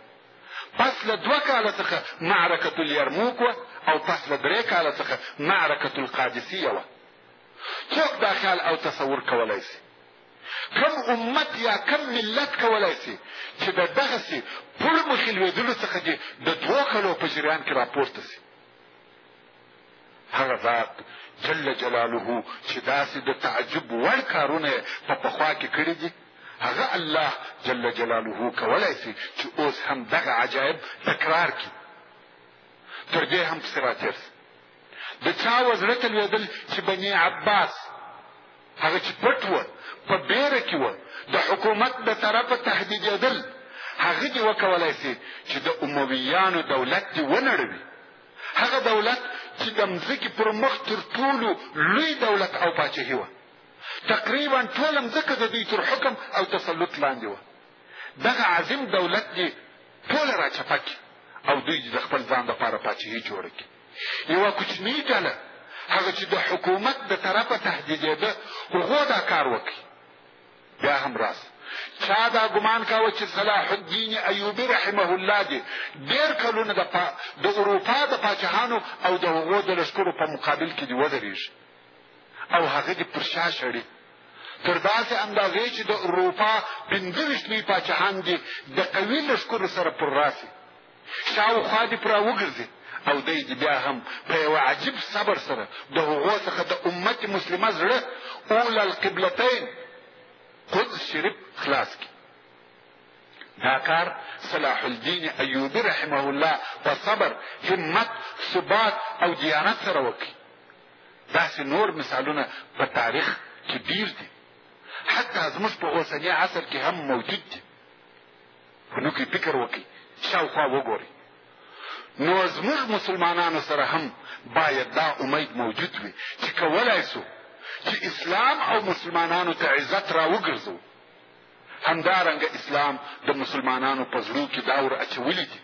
پس له دوه کاله څخه معرکة الیرموک وه او پس له درې کاله څخه معرکة القادسیه وه څوک دا خیال او تصور کولای سي کم امت یا کم ملت کولای سي چې د دغسې پړ مخې لوېدلو څخه دې د دوو کلو په جریان کې راپورته سي هغه ذات جل جلاله چې داسې د تعجب وړ کارونه یې په پخوا کې کړي دي هغه الله جل جلاله کولای شي چې اوس هم دغه عجایب تکرار کړي تر دې هم پسې راتېر شي د چا و زړه ته لوېدل چې بني عباس هغه چې پټ وه په بیره کې وه د حکومت د طرفه تهدیدېدل هغه دې وکولای شي چې د امویانو دولت دې ونړوي هغه دولت چې د مځکې پر مخ تر ټولو لوی دولت او پاچهي وه تقریبا ټوله مځکه د دوی تر حکم او تسلط لاندې وه دغه عظیم دولت دې ټوله راچپه کړي او دوی د خپل ځان دپاره پاچهي جوړه کړي یوه کوچنۍ ډله هغه چې د حکومت د طرفه تهدیدېده هغو دا کار وکړي بیا هم راز چا دا ګمان کاوه چې صلاح الدین ایوبي رحمه الله دې ډېر کلونه د پا... د اروپا د پاچاهانو او د هغو د لشکرو په مقابل کې دې ودرېږي او هغه دې پر شا شړي تر داسې اندازې چې د اروپا پنځه ویشت لوی پاچاهان دې د قوي لشکرو سره پر راسي شاوخوا دې پرا وګرځي او دی دې بیا هم په یو عجیب صبر سره د هغو څخه د امت مسلمه زړه اول القبلتین قدس شریف خلاص کی دا کار صلاح الدین ایوبی رحمه الله په صبر همت ثبات او دیانت سره وکړي داسې نور مثالونه په تاریخ کې ډیر دي حتی زموږ په اوسني عصر کې هم موجود دي نوکي فکر وکړي شاوخوا وګوري نو زموږ مسلمانانو سره هم باید دا امید موجود وي چې کولای سو چې اسلام او مسلمانانو ته عزت را وګرځو همدارنګه اسلام د مسلمانانو په زړو کې دا ور اچولي دي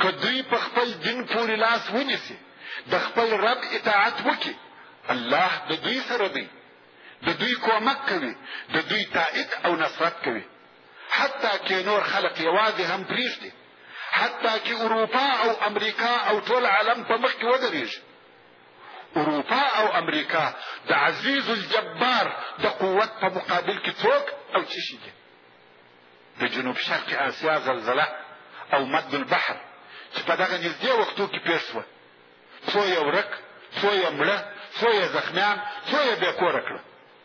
که دوی په خپل دین پورې لاس ونیسي د خپل رب اطاعت وکړي الله د دوی سره دی د دوی کومک کوي د دوی تایید او نصرت کوي حتی که نور خلق یوازې هم پریږدي حتی که اروپا او امریکا او ټول عالم په مخ کې ودرېږي اروپا او امریکا د عزیز الجبار د قوت په مقابل کې څوک او څه شي دي د جنوب شرق اسیا زلزله او مد البحر چې په دغه نږدې وختو کې پېښ شوه څو یې ورک څو یې مړه څو یې زخمیان څو یې بې کوره کړه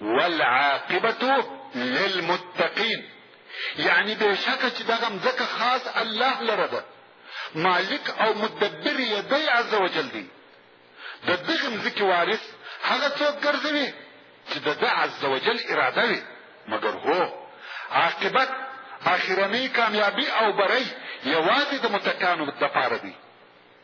والعاقبة للمتقين یعنی بېشکه چې دغه مځکه خاص الله لره ده، مالک او مدبر یې دی عز وجل دی. د دغې مځکې وارث هغه څوک ګرځوي چې د ده عز وجل اراده وي مګر هو عاقبت اخرنۍ کامیابي او برۍ یوازې د متقانو دپاره دی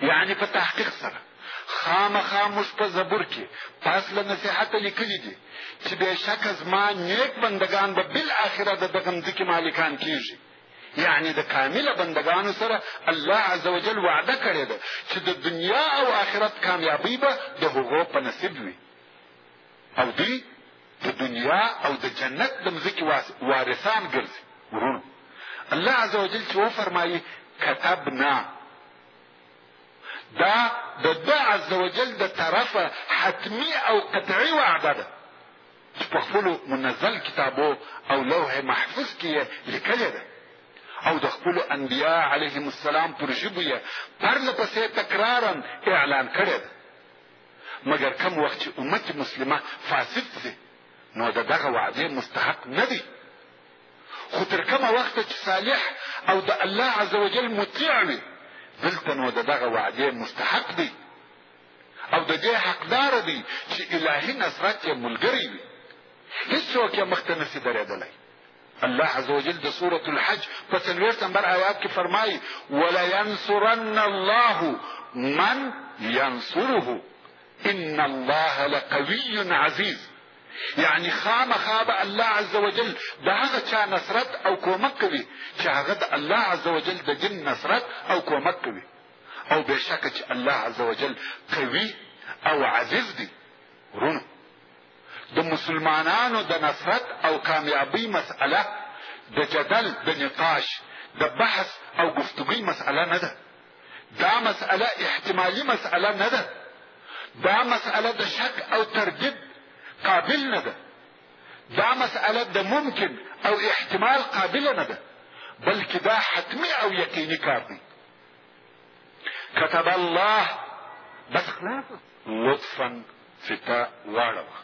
یعنې په تحقیق سره خامخا موږ په زبور کې پس له نصیحته لیکلي دي چې بېشکه زما نیک بندګان به بالاخره د دغه مځکې مالکان کېږي یعنی د کامله بندگانو سره الله عز وجل وعده کړې ده چې د دنیا او آخرت کامیابی به د هغو په نصیب وي او دوی د دنیا او د جنت د مځکې وارثان ګرځي ورونو الله عز وجل چې وفرمایي کتبنا دا د ده عز وجل د طرفه حتمی او قطعی وعده ده چې په خپلو منزل کتابو او لوح محفوظ کې یې لیکلې ده او د خپلو انبیا علیهم السلام پر ژبو یې پرله پسې تکرارا اعلان کړې ده مګر کوم وخت چې امت مسلمه فاسد شي نو د دغه وعدې مستحق نه دی خو تر کومه وخته چې صالح او د الله عز وجل مطیع وي دلته نو د دغه وعدې مستحق دی او د دې حقدار دی چې الهي نصرت یې ملګری وي هیڅوک یې مخته نسي درېدلی الله عزوجل د سورة الحج په څلوېښت نمبر آیات کې فرمایي ولینصرن الله من ینصره ان الله لقوی عزیز یعنی خامخا به الله عز وجل د هغه چا نصرت او کومک کوي چې هغه د الله عز وجل د دین نصرت او کومک کوي او بېشکه چې الله عز وجل قوي او عزیز دی وروڼو! د مسلمانانو د نصرت او کامیابۍ مسئله د جدل، د نقاش، د بحث او ګفتګوی مسئله نه ده. دا مسئله احتمالي مسئله نه ده. دا مسئله د شک او تردید قابل نه ده. دا مسئله د ممکن او احتمال قابله نه ده بلکې دا حتمي او یقیني کار دی کتب الله بس خلاص لطفا فتا واړوه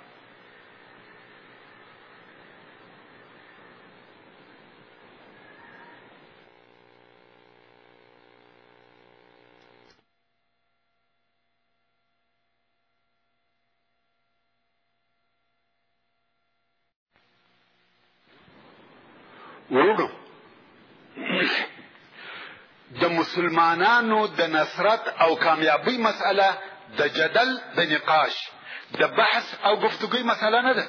ورونو د مسلمانانو د نصرت او کامیابی مسئله د جدل د نقاش د بحث او گفتگوی مسئله نه ده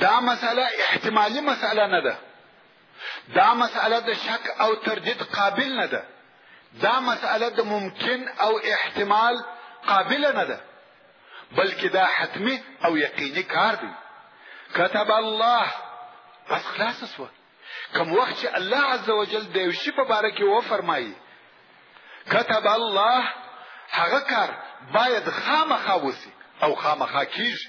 دا مسئله احتمالی مسئله نه ده دا مسئله د شک او تردید قابل نه ده دا مسئله د ممکن او احتمال قابل نه ده بلکې دا حتمی او یقیني کار دی كتب الله بس خلاص سو کوم وخت چې الله عز وجل د یو شي په باره کې و فرمایي كتب الله هغه کار باید خامخا وسی او خامخا کیږي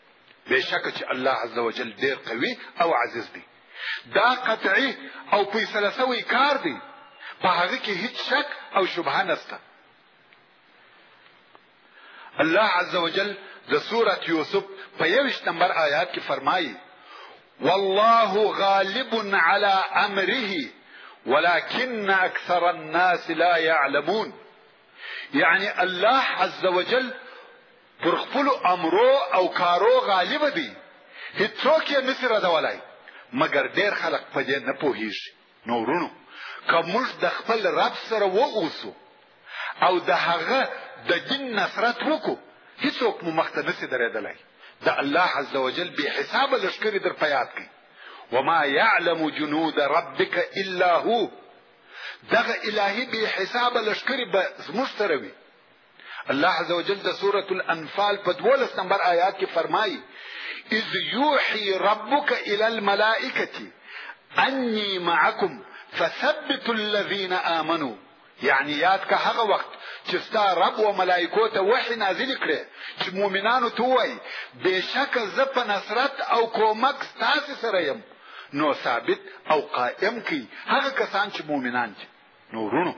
بېشکه چې الله عز وجل ډېر قوي او عزیز دی دا قطعي او فیصله سوی کار دی په هغه کې هیڅ شک او شبهه نشته الله عز وجل د سورة یوسف په 21 نمبر آیات کې فرمایي والله غالب على امره ولكن اكثر الناس لا يعلمون يعني الله عز وجل پر خپلو امرو او کارو غالب دی هیڅوک یې نسی ردولای مګر ډیر خلک په دې نه پوهیږي نو ورونو که موږ د خپل رب سره واوسو او د هغه د دین نصرت وکړو هیڅوک مو مخته نسی درېدلای د الله عز وجل به حساب لشکري در پیاد کی وما يعلم جنود ربك الا هو دغه الهي به حساب لشکري به زموږ سره وي الله عز وجل د سورة الانفال په دولس نمبر آیات کې فرمایي اذ یوحي ربک الى الملائکه انی معکم فثبتوا الذين آمنوا یعنی یاد که هغه وخت چې ستا رب او ملائکو ته وحی نازل کړي چې مؤمنانو ته وایي بشک زه په نصرت او کومک ستاسو سره يم نو ثابت او قائم کی هغه کسان چې مؤمنان دي نورونو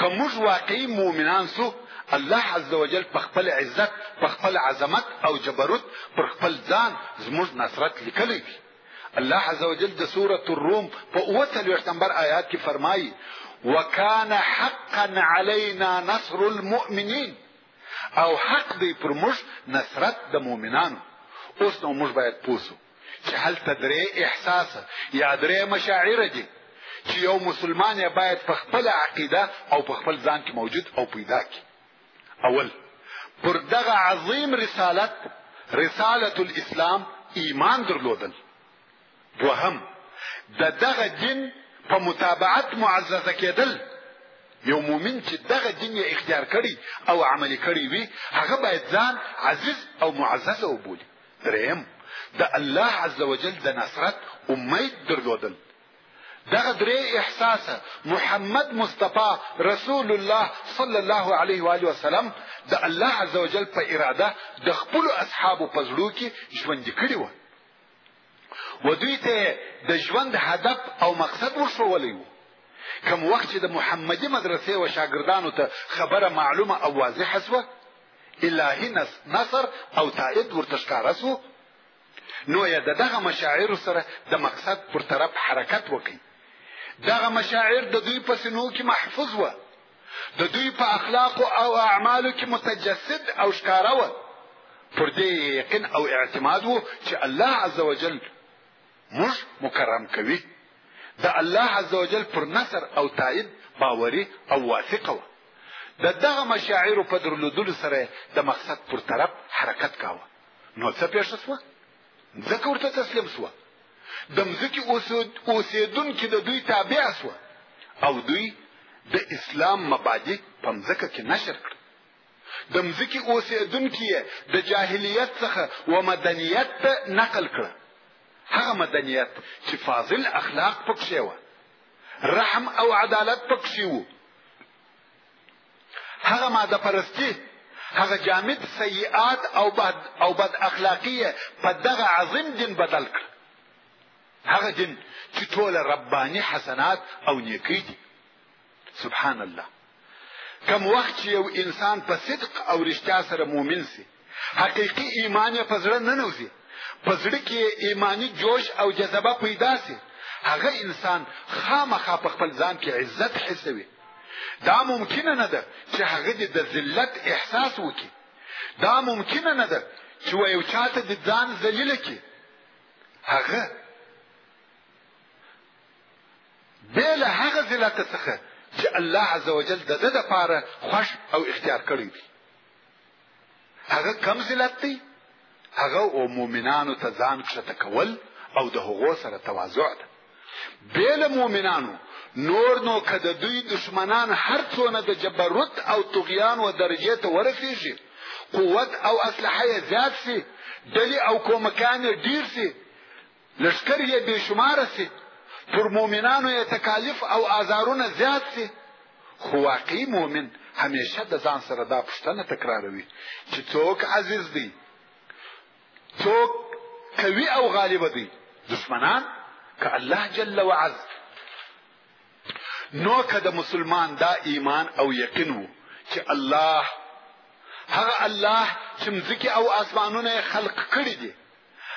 که موږ واقعي مؤمنان سو الله عز وجل په خپل عزت په خپل عظمت او جبروت پر خپل ځان زموږ نصرت لیکلی وي الله عز وجل د سورة الروم په اووه څلوېښت نمبر آیات کې فرمایي وکان حقا علینا نصر المؤمنین او حق دی پر موږ نصرت د مؤمنانو اوس نو موږ باید پوه چې هلته درې احساس یا درې مشاعر دي چې یو مسلمان یې باید په خپل عقیده او په خپل ځان کې موجود او پیدا کړي اول پر دغه عظیم رسالت رسالت الاسلام ایمان درلودل دوهم د دغه دین په متابعت معززه کېدل یو مؤمن چې دغه دین یې اختیار کړي او عملي کړي وي هغه باید ځان عزیز او معزز وبولي درېیم، د الله عزوجل د نصرت امید درلودل. دغه درې احساسه محمد مصطفی رسول الله صلی الله علیه و آله وسلم د الله عزوجل په اراده د خپل اصحابو په زړو کې ژوندي کړي وو. و دوی ته د ژوند هدف او مقصد وښوولی وو کوم وخت چې د محمدي مدرسې و شاګردانو ته خبره معلومه او واضحه شوه الهي نصر او تایید ورته ښکاره سو نو یې د دغه مشاعر سره د مقصد پر طرف حرکت وکړي دغه مشاعر د دوی په سینو کې محفوظ وه د دوی په اخلاقو او اعمالو کې متجسد او ښکاره وه پر دې یقین او اعتماد وو چې الله عز وجل موږ مکرم کوي د الله عزوجل پر نصر او تایید باوري او واثق وه د دغه مشاعرو په درلودلو سره د مقصد پر طرف حرکت کاوه نو څه پېښه سوه ځکه ورته تسلیم سوه د مځکې اوسېدونکي د دوی تابع سوه او دوی د اسلام مبادی په مځکه کې نشر کړ د مځکې اوسېدونکي یې د جاهلیت څخه و مدنیت ته نقل کړه هغه مدنیت چې فاضل اخلاق پکښې وه رحم او عدالت پکښې وو هغه ماده پرستی هغه جامد سیئات او بد او بد اخلاقیه په دغه عظیم دین بدل کړ هغه دین چې ټول رباني حسنات او نیکی دي سبحان الله کم وخت چې یو انسان په صدق او رښتیا سره مؤمن سي حقیقي ایمان یې په زړه ننوځي په زړه کې ایمانی جوش او جذبه پیدا سي هغه انسان خامخا په خپل ځان کې عزت حسوي دا ممکنه نه ده چې هغه د ذلت احساس وکړي دا ممکنه نه ده چې یو چاته د ځان ذلیل کړي هغه بې له هغه ذلت څخه چې الله عز وجل د ده دپاره خوښ او اختیار کړی دی هغه کم ذلت دی هغه او مؤمنانو ته ځان کښته کول او د هغو سره تواضع ده بې له مؤمنانو نور نو که د دوی دشمنان هر څونه د جبروت او طغیان و درجې ته ورسېږي قوت او اسلحه یې زیات سي ډلې او کومکان یې ډیر سي لښکر یې بې شماره سي، پر مؤمنانو یې تکالیف او آزارونه زیات سي، خو واقعي مؤمن همېشه د ځان سره دا پوښتنه تکراروي چې څوک عزیز دی، څوک قوي او غالب دی، دښمنان که الله جل وعز نو که د مسلمان دا ایمان او یقین وو چې الله هغه الله چې مځکې او آسمانونه یې خلق کړي دي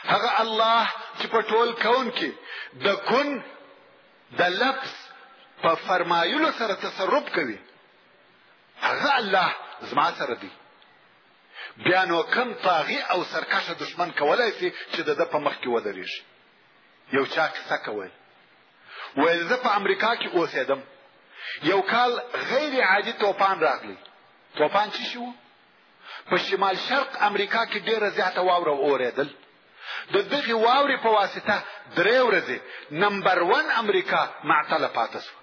هغه الله چې په ټول کون کې د کن د لفظ په فرمایلو سره تصرف کوي هغه الله زما سره دی بیا نو کم طاغي او سرکشه دشمن کولای شي چې د ده په مخ کې ودرېږي یو چا کیسه کوي ویل زه په امریکا کې اوسېدم یو کال غیر عادي توپان راغلی توپان چی شو په شمال شرق امریکا کې ډېره زیاته واوره اورېدل د دغې واورې په واسطه درې ورځې نمبر ون امریکا معطله پاته شوه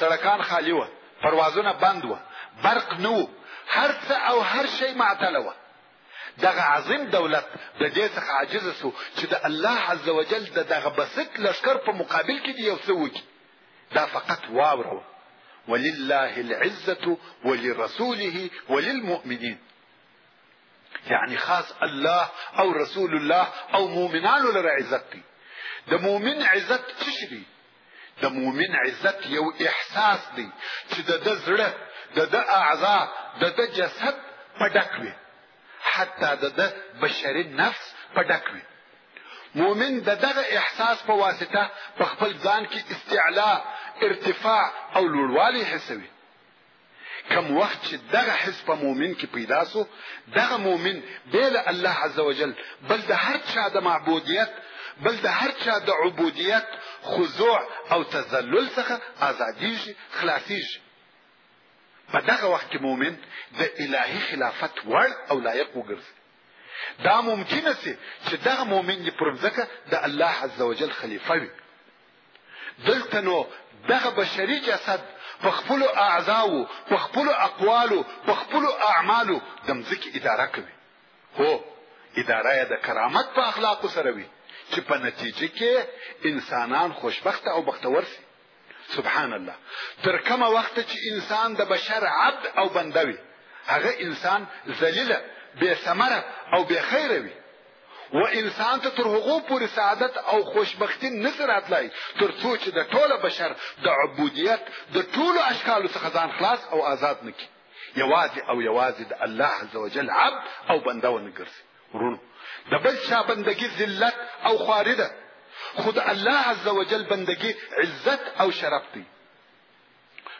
سړکان خالي وه پروازونه بند وه برق نه و هر څه او هر شی معطله وه دغه عظیم دولت د دې څخه عاجز سو چې د الله عز وجل د دغه بسط لشکر په مقابل کې دی یو څه وکړي دا فقط واوره وه ولله العزة ولرسوله وللمؤمنين يعني خاص الله او رسول الله او مؤمنان لره عزت دی د مؤمن عزت څه دی د مؤمن عزت یو احساس دی چې د د زړه د د اعضا د د جسد په ډک وي حتی د ده بشري نفس په ډک وي مؤمن د دغه احساس په واسطه په خپل ځان کې استعلا ارتفاع او لوړوالی حسوي کم وخت چې دغه حس په مؤمن کې پیدا سو دغه مؤمن بې له الله عز وجل بل د هر چا د معبودیت بل د هر چا د عبودیت خضوع او تذلل څخه ازادیږي خلاصیږي په دغه وخت کې مؤمن د الهي خلافت وړ او لایق وګرځي دا ممکنه سي چې دغه مؤمن دې پر ځکه د الله عزوجل خلیفه وي دلته نو دغه بشري جسد په خپل اعضاو په خپل اقوالو په خپل اعمالو د مځکه اداره کوي هو اداره یې د کرامت په اخلاقو سره وي چې په نتیجه کې انسانان خوشبخت او بختور شي سبحان الله تر کومه وخت چې انسان د بشر عبد او بنده وي هغه انسان ذلیله بې ثمره او بې خیره وي و انسان ته تر هغو پورې سعادت او خوشبختی نسي راتلای تر څو چې د ټوله بشر د عبودیت د ټولو اشکالو څخه ځان خلاص او آزاد نکړي یوازې او یوازې د الله عزوجل عبد او بنده ونه ګرځي وروڼو! د بل چا بندګي ذلت او خواري ده، خو د الله عز وجل بندګي عزت او شرف دی.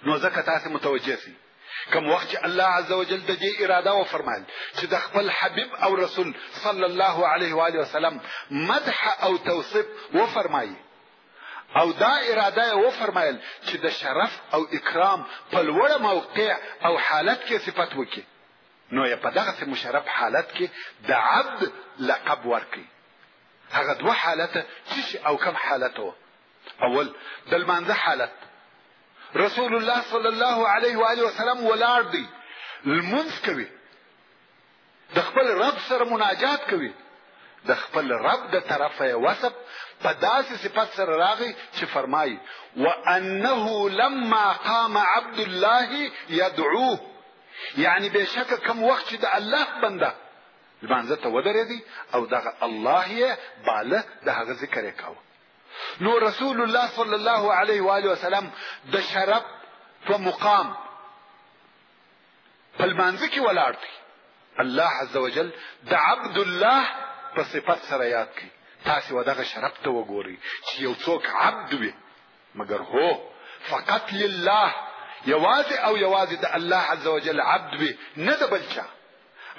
نو ځکه تاسې متوجه سئ، کوم وخت چې الله عز وجل د دې اراده وفرمایل چې د خپل حبیب او رسول صلی الله علیه و آله وسلم مدح او توصیف وفرمایي او دا اراده یې وفرمایل چې د شرف او اکرام په لوړه موقع او حالت کې صفت وکړي نو یې په دغسې مشرف حالت کې د عبد لقب ورکړي هغه دوه حالته څه شي او کم حالت و اول د لمانځه حالت رسول الله صلی الله علیه و آله وسلم ولاړ دی لمونځ کوي د خپل رب سره مناجات کوي د خپل رب د طرفه وسب په داسې صفت سره راغی چې فرمایي وانه لما قام عبد الله يدعوه یعنی بېشکه کوم وخت چې د الله بنده لمانځه ته ودرېدی او دغه الله یې باله د هغه ذکر یې کاوه نو رسول الله صلی الله علیه و آله وسلم د شرف په مقام په لمانځه کې ولاړ دی الله عز وجل د عبد الله په صفت سره یاد کړي تاسو ودغه شرف ته وګورئ چې یو څوک عبد وي مګر هو فقط لله یوازې او یوازې د الله عز وجل عبد وي نه د بل چا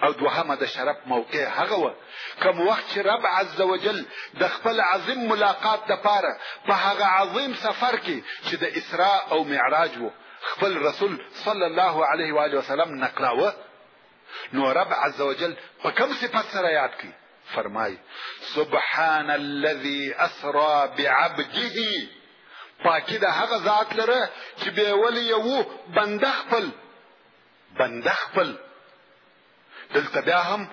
او دوهمه د شرف موقع هغه وه کوم وخت چې رب عز وجل د خپل عظیم ملاقات دپاره په هغه عظیم سفر کې چې د اسراء او معراج وو خپل رسول صلی الله علیه و وسلم نقلاوه نو رب عز وجل په کوم صفت سره یاد کړي فرمای سبحان الذي اسرا بعبده پاکی د هغه ذات لره چې به ولي یو بنده خپل بنده خپل دلته بیا هم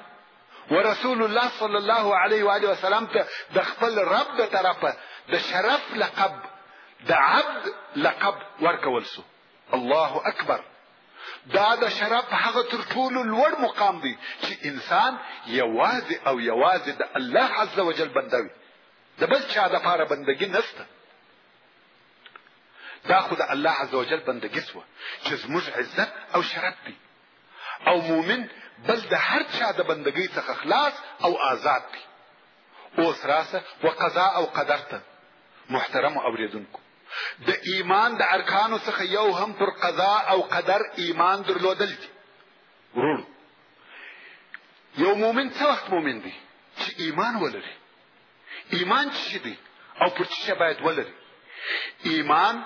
ورسول الله صلی الله علیه و آله وسلم ته د خپل رب د طرفه د شرف لقب د عبد لقب ورکول سو الله اکبر دا د شرف هغه تر ټولو لوړ مقام دی چې انسان یوازې او یوازې د الله عز وجل بنده وي د بل چا دپاره بندګي نسته دا خو د الله عز وجل بندګي سوه چې زموږ عزت او شرف دی او مؤمن بل د هر چا د بندګۍ څخه خلاص او آزاد دی اوس راسه و قضا او قدر ته محترم اوریدونکو د ایمان د ارکانو څخه یو هم پر قضا او قدر ایمان درلودل دي ورور یو مؤمن څه وخت مؤمن دی چې ایمان ولري ایمان څه دی او پر څه باید ولري ایمان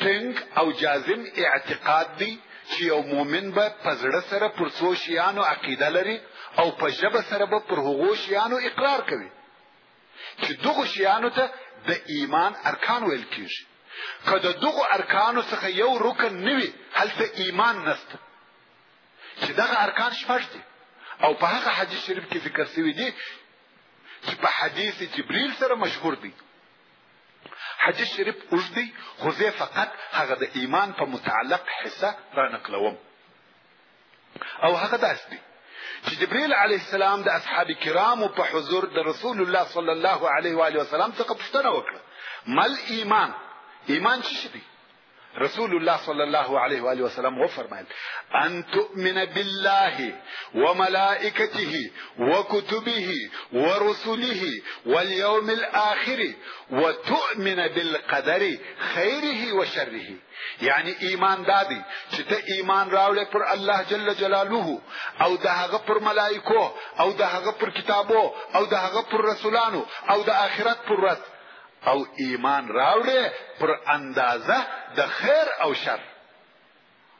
ټینګ او جازم اعتقاد دی چې یو مؤمن به په زړه سره پر څو شیانو عقیده لري او په ژبه سره به پر هغو شیانو اقرار کوي چې دغو شیانو ته د ایمان ارکان ویل کیږي که د دغو ارکانو څخه یو رکن نه وي هلته ایمان نسته چې دغه ارکان شپږ دي او په هغه حدیث شریف کې ذکر شوی دی چې په حدیث جبريل سره مشهور دی حدیث شریف اوږد دی خو زه فقط هغه د ایمان په متعلق حصه را نقلوم او هغه داسې دی چې جبريل عليه السلام د اصحاب کرامو په حضور د رسول الله صلی الله علیه و علیه وسلم څخه پوښتنه وکړه مل ایمان ایمان څه دی رسول الله صلى الله عليه وآله وسلم وفرمائل أن تؤمن بالله وملائكته وكتبه ورسله واليوم الآخر وتؤمن بالقدر خيره وشره یعنی ایمان دادی چې ته ایمان راوړې پر الله جل جلاله او د هغه پر ملائکو او د هغه پر کتابو او د هغه پر رسولانو او د آخرت پر ورځ او ایمان راوړې پر اندازه د خیر او شر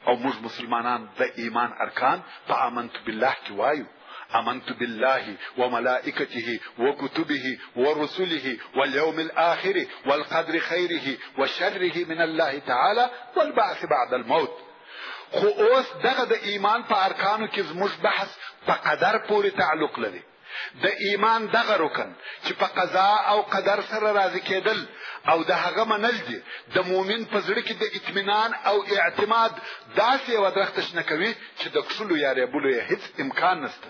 او موږ مسلمانان د ایمان ارکان په امنت بالله کې وایو امنت بالله وملائکته وکتبه ورسله واليوم الاخر والقدر خيره وشره من الله تعالى والبعث بعد الموت خو اوس دغه د ایمان په ارکانو کې زموږ بحث په قدر پورې تعلق لري د ایمان دغه رکن چې په قضا او قدر سره راضي کېدل او د هغه منل دي د مؤمن په زړه کې د اطمینان او اعتماد داسې یوه درخت شنه کوي چې د کښلو یا ریبلو یې هیڅ امکان نشته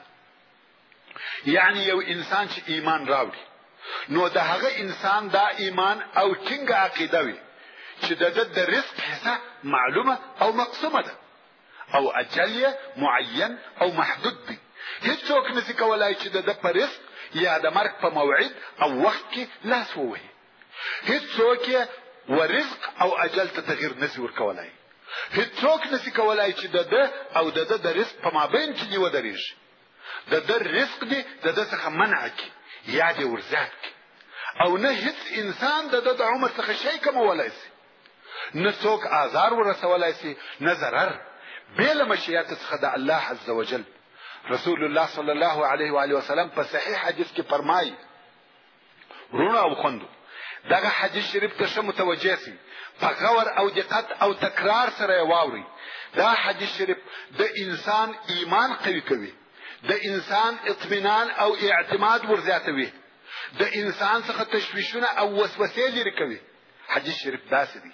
یعنی یو انسان چې ایمان راوړي نو د هغه انسان دا ایمان او ټینګه عقیده وي چې د ده د رزق حصه معلومه او مقسومه ده او اجل یې معین او محدود دی هیڅوک نسی کولای چې د ده په رزق یا د مرګ په موعد او وخت کې لاس ووهي هیڅوک یې و رزق او اجل ته تغیر نسی ورکولای هیڅوک نسی کولای چې د ده او د ده د رزق په مابین کې دی ودرېږي د ده رزق دی د ده څخه منع کړي یا دې ورزیات کړي او نه هیڅ انسان د ده د عمر څخه شی کمولای سي نه څوک آزار ورسولای سي نه ضرر بې له مشیت څخه د الله عز وجل رسول الله صلی الله علیه و علیه وسلم په صحیح حدیث کې فرمایي وروڼو او خوندو دغه حدیث شریف ته ښه متوجه سي په غور او دقت او تکرار سره یې واوري دا حدیث شریف د انسان ایمان قوي کوي د انسان اطمینان او اعتماد ورزیاتوي د انسان څخه تشویشونه او وسوسې لري کوي حدیث شریف داسې دی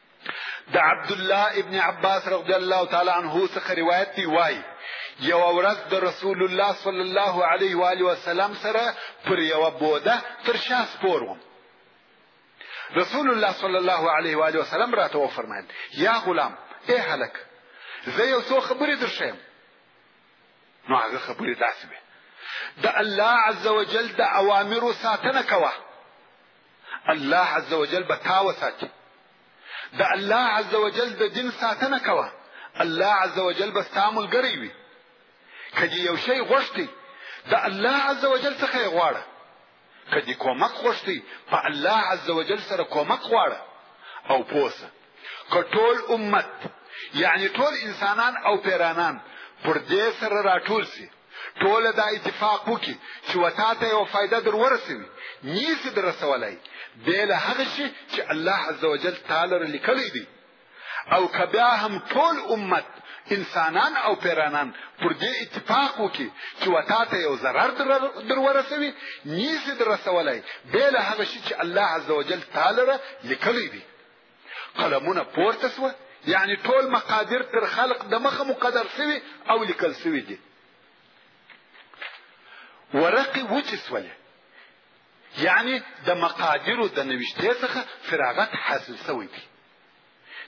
د عبد الله ابن عباس رضی الله تعالی عنه څخه روایت دی وای یو ورځ د رسول الله صلی الله علیه و علیه وسلم سره پر یو بوده تر شاس پور وم رسول الله صلی الله علیه و علیه وسلم راته و فرمایل یا غلام ای هلک زه یو څو خبرې درشم نو هغه خبرې داسې وي د الله عز وجل د اوامرو ساتنه کوه الله عزوجل به تا وساتي د الله عزوجل د دین ساتنه کوه الله عزوجل به ستا ملګری وي که دې یو شی غوښتی د الله عز وجل څخه یې غواړه که دې کومک غوښتی په الله عز وجل سره کومک غواړه او پوسه که ټول امت یعنی ټول انسانان او پیرانان پر دې سره راټول سي ټول دا اتفاق وکړي چې وتا ته یو فایده در ورسوي نیسي در رسولای بې له هغه شي چې الله عز وجل تعالی لیکلی دی او که بیا هم ټول امت انسانان او پیرانان پر دې اتفاق وکړي چې وتا ته یو ضرر در ورسوي نیسي در رسولای بې له هغه شي چې الله عز وجل تعالی لیکلی دی قلمونه پورته سوه یعنی ټول مقادر تر خلق د مخه مقدر سوي او لیکل سوي دي ورقې وچې سولې یعنی د مقادیرو د نوشتې څخه فراغت حاصل سوی دی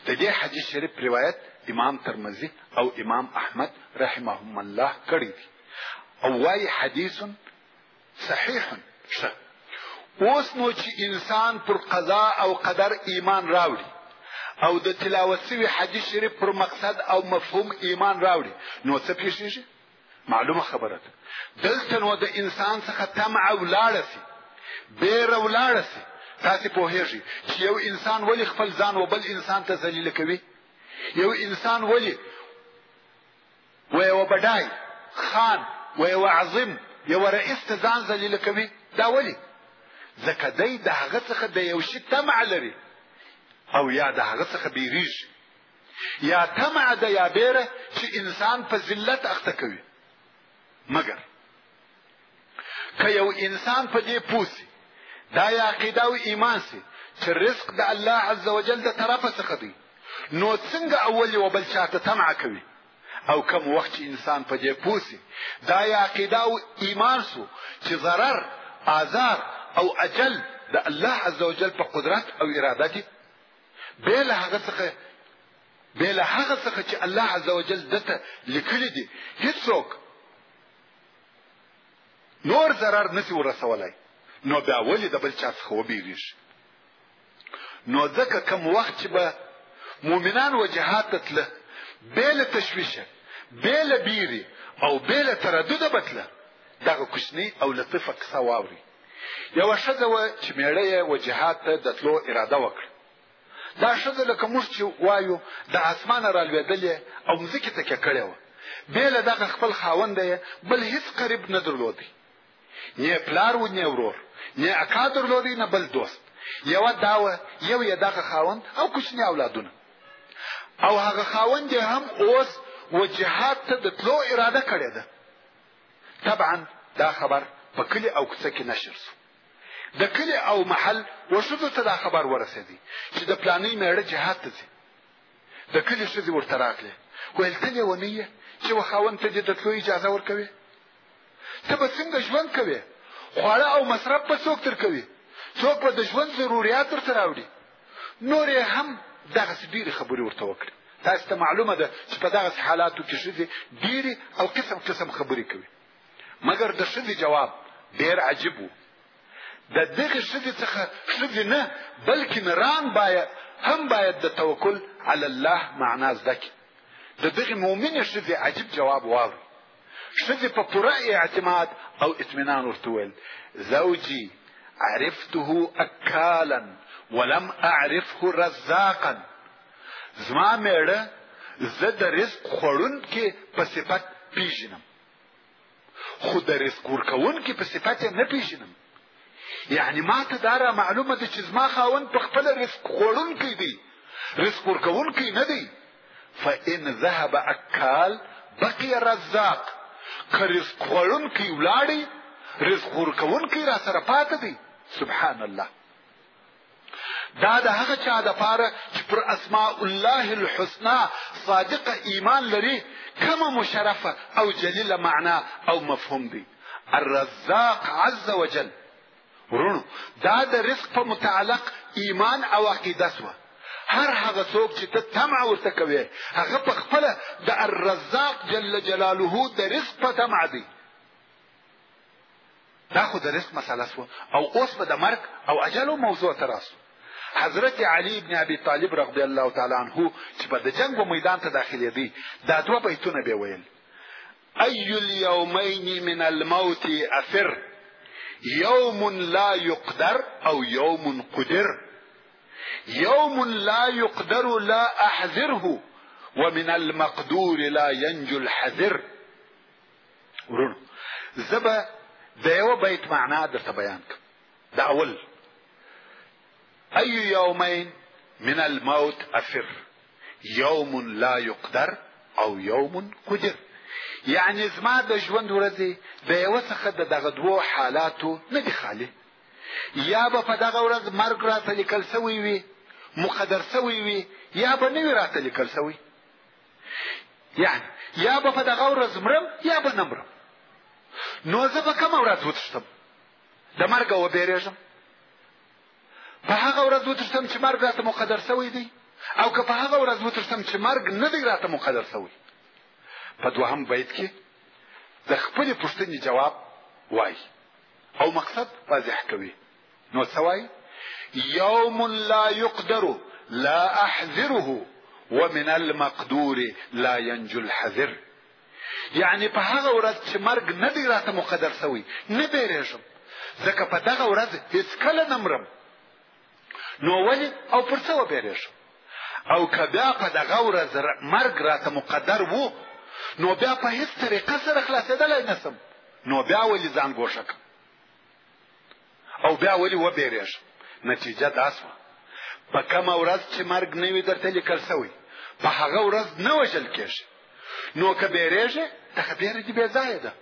د دې حدیث شریف روایت امام ترمذی او امام احمد رحمهم الله کړی دی او وايي حدیث صحيح ښه اوس نو چې انسان پر قضا او قدر ایمان راوړي او د تلاوت سوي حدیث شریف پر مقصد او مفهوم ایمان راوړي نو څه پیښیږي معلومه خبره ده دلته نو د انسان څخه طمع ولاړه سي بیره ولاړه سي تاسو پوهیږئ چې یو انسان ولی خپل ځان و بل انسان ته ذلیل کوي یو انسان ولی و یوه بډای، خان، و یوه عظیم، یوه رئیس ته ځان ذلیل کوي؟ دا ولي؟ ځکه دی د هغه څخه د یو شي طمع لري او یا د هغه څخه بیریږي یا طمع ده یا بیره چې انسان په ذلت اخته کوي مګر که یو انسان په دې پوه سي دا یې عقیده او ایمان سي چې رزق د الله عز وجل د طرفه څخه دی نو څنګه اول یو بل چاته طمع کوي او کم وخت چې انسان په دې پوه سي دا یې عقیده او ایمان سو چې ضرر آزار او اجل د الله عز وجل په قدرت او اراده دي بې له هغه څخه بې له هغه څخه چې الله عز وجل دته لیکلي دي هیڅوک نور ضرر نسی ورسولای نو بیا ولی د بل چا څخه وبیریږي نو ځکه کم وخت چې به مؤمنان و جهاد ته تله بې له تشویشه بې له بیرې او بې له تردده به تله دغه کوچنی او لطیفه قصه واوري یوه ښځه وه چې میړه یې و جهاد ته د تلو اراده وکړه دا ښځه لکه موږ چې وایو د اسمانه رالوېدلې او مځکې ته کې کړې وه بې له دغه خپل خاوند یې بل هیڅ قریب نه درلودی نه پلار و نه ورور نه اکا درلودی نه بل دوست یوه دا وه یو یې دغه خاوند او کوچني اولادونه او هغه خاوند یې هم اوس و جهاد ته د تلو اراده کړې ده طبعا دا خبر په کلي او کوڅه کې نشر شو د کلي او محل و ښځو ته دا خبر ورسېدی چې د پلانۍ مېړه جهاد ته ځي د کلي ښځې ورته راغلې ویل ته لیونۍ یې چې و خاوند ته دې د تلو اجازه ورکوې ته به څنګه ژوند کوې خواړه او مصرف به څوک درکوي څوک به د ژوند ضروریات ورته راوړي نور یې هم دغسې ډېرې خبرې ورته وکړې تاسو ته معلومه ده چې په دغسې حالاتو کې ښځې ډېرې او قسم قسم خبرې کوي مګر د ښځې جواب ډېر عجیب و د دغې ښځې څخه ښځې نه بلکې نران باید هم باید د توکل علی الله معنا زده کړي د دغې مؤمنې ښځې عجیب جواب واوري ښځې په پوره اعتماد او اطمینان ورته وویل زوجي عرفته اکالا ولم اعرفه رزاقا زما میړه زه د رزق خوړونکي په صفت پیژنم خو د رزق ورکوونکي په صفت یې نه پیژنم یعنی ما ته دا را معلومه ده چې زما خاوند په خپل رزق خوړونکی دی رزق ورکوونکی نه دی فإن ذهب اکال بقي رزاق که رزق خوړونکی ولاړی رزق ورکوونکی را سره پاتې دی سبحان الله دا د هغه چا د پاره چې پر اسماء الله الحسنا صادق ایمان لري کمه مشرفه او جلیله معنا او مفهوم دی الرزاق عز وجل ورونو دا د رزق په متعلق ایمان او عقیده سوه هر هغه څوک چې ته طمع ورته کوې هغه په خپله د الرزاق جل جلاله د رزق په طمع دی دا خو د رزق مسله سوه او اوس به د مرګ او اجلو موضوع ته راسو حضرت علی ابن ابي طالب رضی الله تعالی عنه چې به د جنګ و میدان ته داخلېدی دا دوه بیتونه به ویل ای الیومین من الموت افر یوم لا یقدر او یوم قدر یوم لا یقدر لا احذره ومن المقدور لا ينجو الحذر ورونو زه به د یوه بیت معنا درته بیان کړم د اول ای یومین من الموت افر یوم لا یقدر او یوم قدر یعنی زما د ژوند ورځې د یوه څخه د دغه دوو حالاتو نه دي خالي یا به په دغه ورځ مرګ راته لیکل سوی وي مقدر سوی وي یا به نه وي راته لیکل سوی یعنی یا به په دغه ورځ مرم یا به نه مرم نو زه به کومه ورځ وتښتم د مرګه وبېرېږم په هغه ورځ وتښتم چې مرګ راته مقدر سوی دی او که په هغه ورځ وتښتم چې مرګ نه دی راته مقدر سوی په دوهم بیت کې د خپلې پوښتنې جواب وایي او مقصد واضح کوي نو څه وای یوم لا یقدر لا احذره ومن المقدور لا ينجو الحذر یعنی په هغه ورځ چې مرګ نه دی راته مقدر سوی نه بیریږم ځکه په دغه ورځ هیڅکله نه مرم نو ولې او پر څه وبیریږم او که بیا په دغه ورځ مرګ راته مقدر وو نو بیا په هیڅ طریقه سره خلاصېدلی نسم نو بیا ولې ځان ګوښه کړم او بیا ولې وبېرېږم نتیجه دا سوه په کومه ورځ چې مرګ نه وي درته لیکل سوی په هغه ورځ نه وژل کېږي نو که بېرېږې دغه بېره دې بې ځایه ده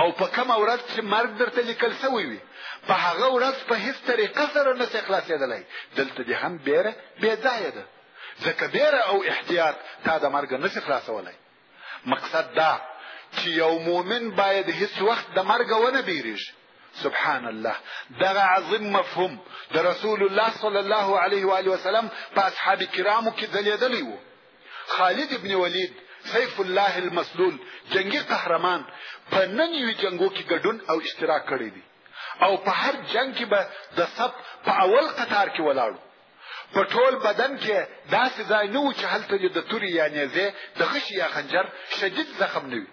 او په کومه ورځ چې مرګ درته لیکل سوی وي په هغه ورځ په هیڅ طریقه سره نه سې خلاصېدلی دلته دې هم بېره بې ځایه ده ځکه بېره او احتیاط تا د مرګ نه سې خلاصولی مقصد دا چې یو مؤمن باید هیڅ وخت د مرګ ونه بیریږي سبحان الله دغه عظیم مفهوم د رسول الله صلی الله علیه و علیه وسلم په اصحاب کرامو کې ځلیدلی وو خالد ابن ولید سیف الله المسلول جنگي قهرمان په نن یو جنگو کې ګډون او اشتراک کړی دی او په هر جنگ کې به د سب په اول قطار کې ولاړو په ټول بدن کې داسې ځای نه و چې هلته دې د تورې یا نیزې د غشي یا خنجر شدید زخم نه وي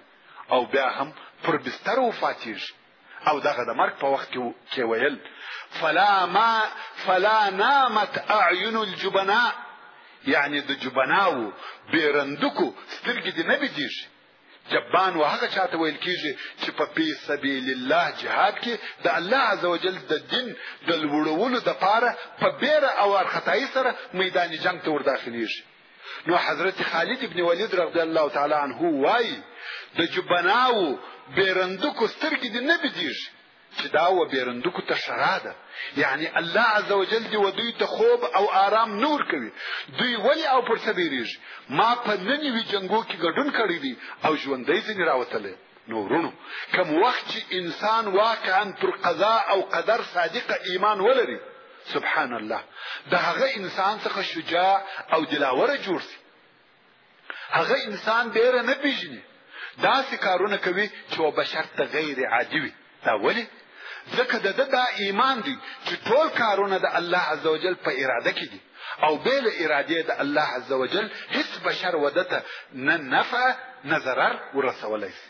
او بیا هم پر بستر وفاتیږي او دغه د مرګ په وخت کې ویل فلا ما فلا نامت اعین الجبناء یعنی د جبناو بیرندکو سترګې دې نه بيدیږي جبان و هغه چاته ویل کیږي چې په پی سبیل الله جهاد کې د الله عزوجل د دین د لوړولو د پاره په بیره او ارخطای سره میدان جنگ ته ورداخلیږي نو حضرت خالد ابن ولید رضی الله تعالی عنه وای د جبناو بیرندکو سترګې دې نه بيدیږي چې دا و بیرندکو ته شرا ده یعنی الله عزوجل دی و دوی ته خوب او آرام نور کوي دوی ولی او پر څه بیریږي ما په ننوي جنگو کې ګډون کړی دی او ژوندۍ ځینې راوتلی نورونو کم وخت چې انسان واقعا پر قضا او قدر صادق ایمان ولري سبحان الله د هغه انسان څخه شجاع او دلاوره جوړ شي هغه انسان ډېره نه پیژني داسې کارونه کوي چې و بشر ته غیر عادي وي دا ولې ځکه د ده دا ایمان دی چې ټول کارونه د الله عزوجل په اراده کې دي او بې له ارادې د الله عزوجل هیڅ بشر وده ته نه نفع نه ضرر ورسولی شي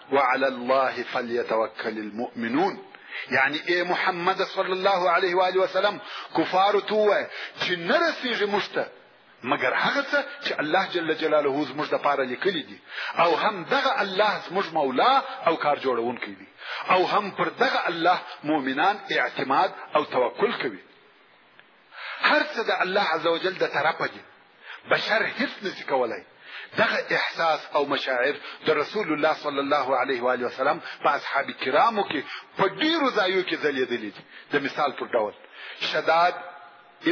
وعلى الله فليتوكل المؤمنون یعنی اے محمد صلی الله علیه و آله وسلم کفار تو وای چې نه رسیږي مشته مګر هغه څه چې الله جل جلاله زموږ د پاره لیکلي دي او هم دغه الله زموږ مولا او کار جوړونکی دی او هم پر دغه الله مؤمنان اعتماد او توکل کوي هر څه د الله عزوجل د طرفه دي بشر هیڅ نسی کولای دغه احساس او مشاعر د رسول الله صلی الله علیه و علیه وسلم په اصحاب کرامو کې په ډیرو ځایو کې ځلیدلې دي د مثال پر ډول شداد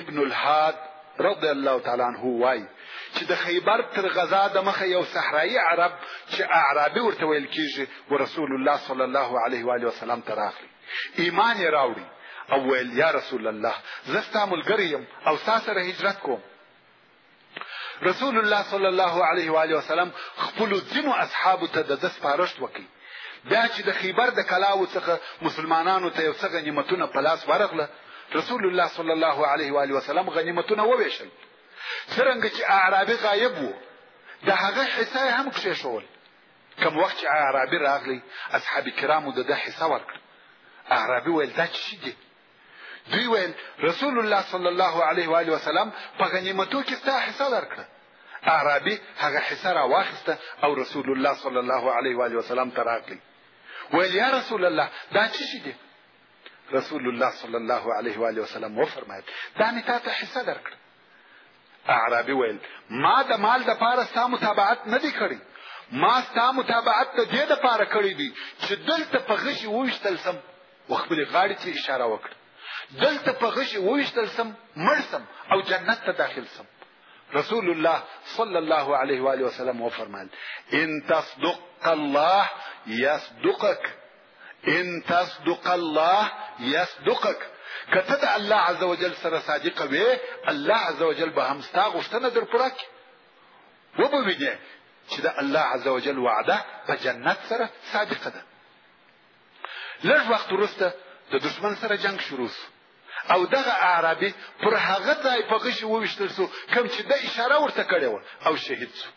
ابن الهاد رضی الله تعالی عنه وای چې د خیبر تر غزا د مخه یو صحرایي عرب چې اعرابي ورته ویل کیږي ورسول الله صلی الله علیه و علیه وسلم تراخلی ایمان یې راوړي او ویل یا رسول الله زه ستا ملګری یم او ستا سره هجرت کوم رسول الله صلی الله علیه و علیه وسلم خپل ځینو اصحابو ته د ده سپارښت وکړي بیا چې د خیبر د کلاو څخه مسلمانانو ته یو څه غنیمتونه په لاس ورغله رسول الله صلی الله علیه و علیه وسلم غنیمتونه وویشل څرنګه چې اعرابي غایب وو د هغه حصه هم کښېښول کوم وخت چې اعرابي راغلی اصحاب کرامو د ده حصه ورکړه اعرابي ویل دا څه دي دوی ویل رسول الله صلی الله علیه و علیه وسلم په غنیمتو کې ستا حصه درکړه اعرابي هغه حصه را واخیسته او رسول الله صلی الله علیه و علیه وسلم ته راغلی ویل یا رسول الله دا څه شي دي رسول الله صلی الله علیه و علیه وسلم وفرمایل دا مې تاته حصه درکړه اعرابي ویل ما د مال د پاره ستا متابعت نه دی کړی ما ستا متابعت د دې د پاره کړی دی چې دلته په غشي وویشتل سم و خپلې غاړې ته اشاره وکړه دلته په غشي وویشتل سم مړ سم او جنت ته داخل سم رسول الله صلى الله عليه وآله وسلم وفرمال إن تصدق الله يصدقك ان تصدق الله يصدقک که ته د الله عز وجل سره صادق وې الله عز وجل به هم ستا غوښتنه در پوره کړي وبه وینې چې د الله عز وجل وعده په جنت سره صادقه ده لږ وخت وروسته د دشمن سره جنگ شروع شو او دغه اعرابي پر هغه ځای په غشي وویشتل شو کوم چې د اشاره ورته کړې وه او شهید شو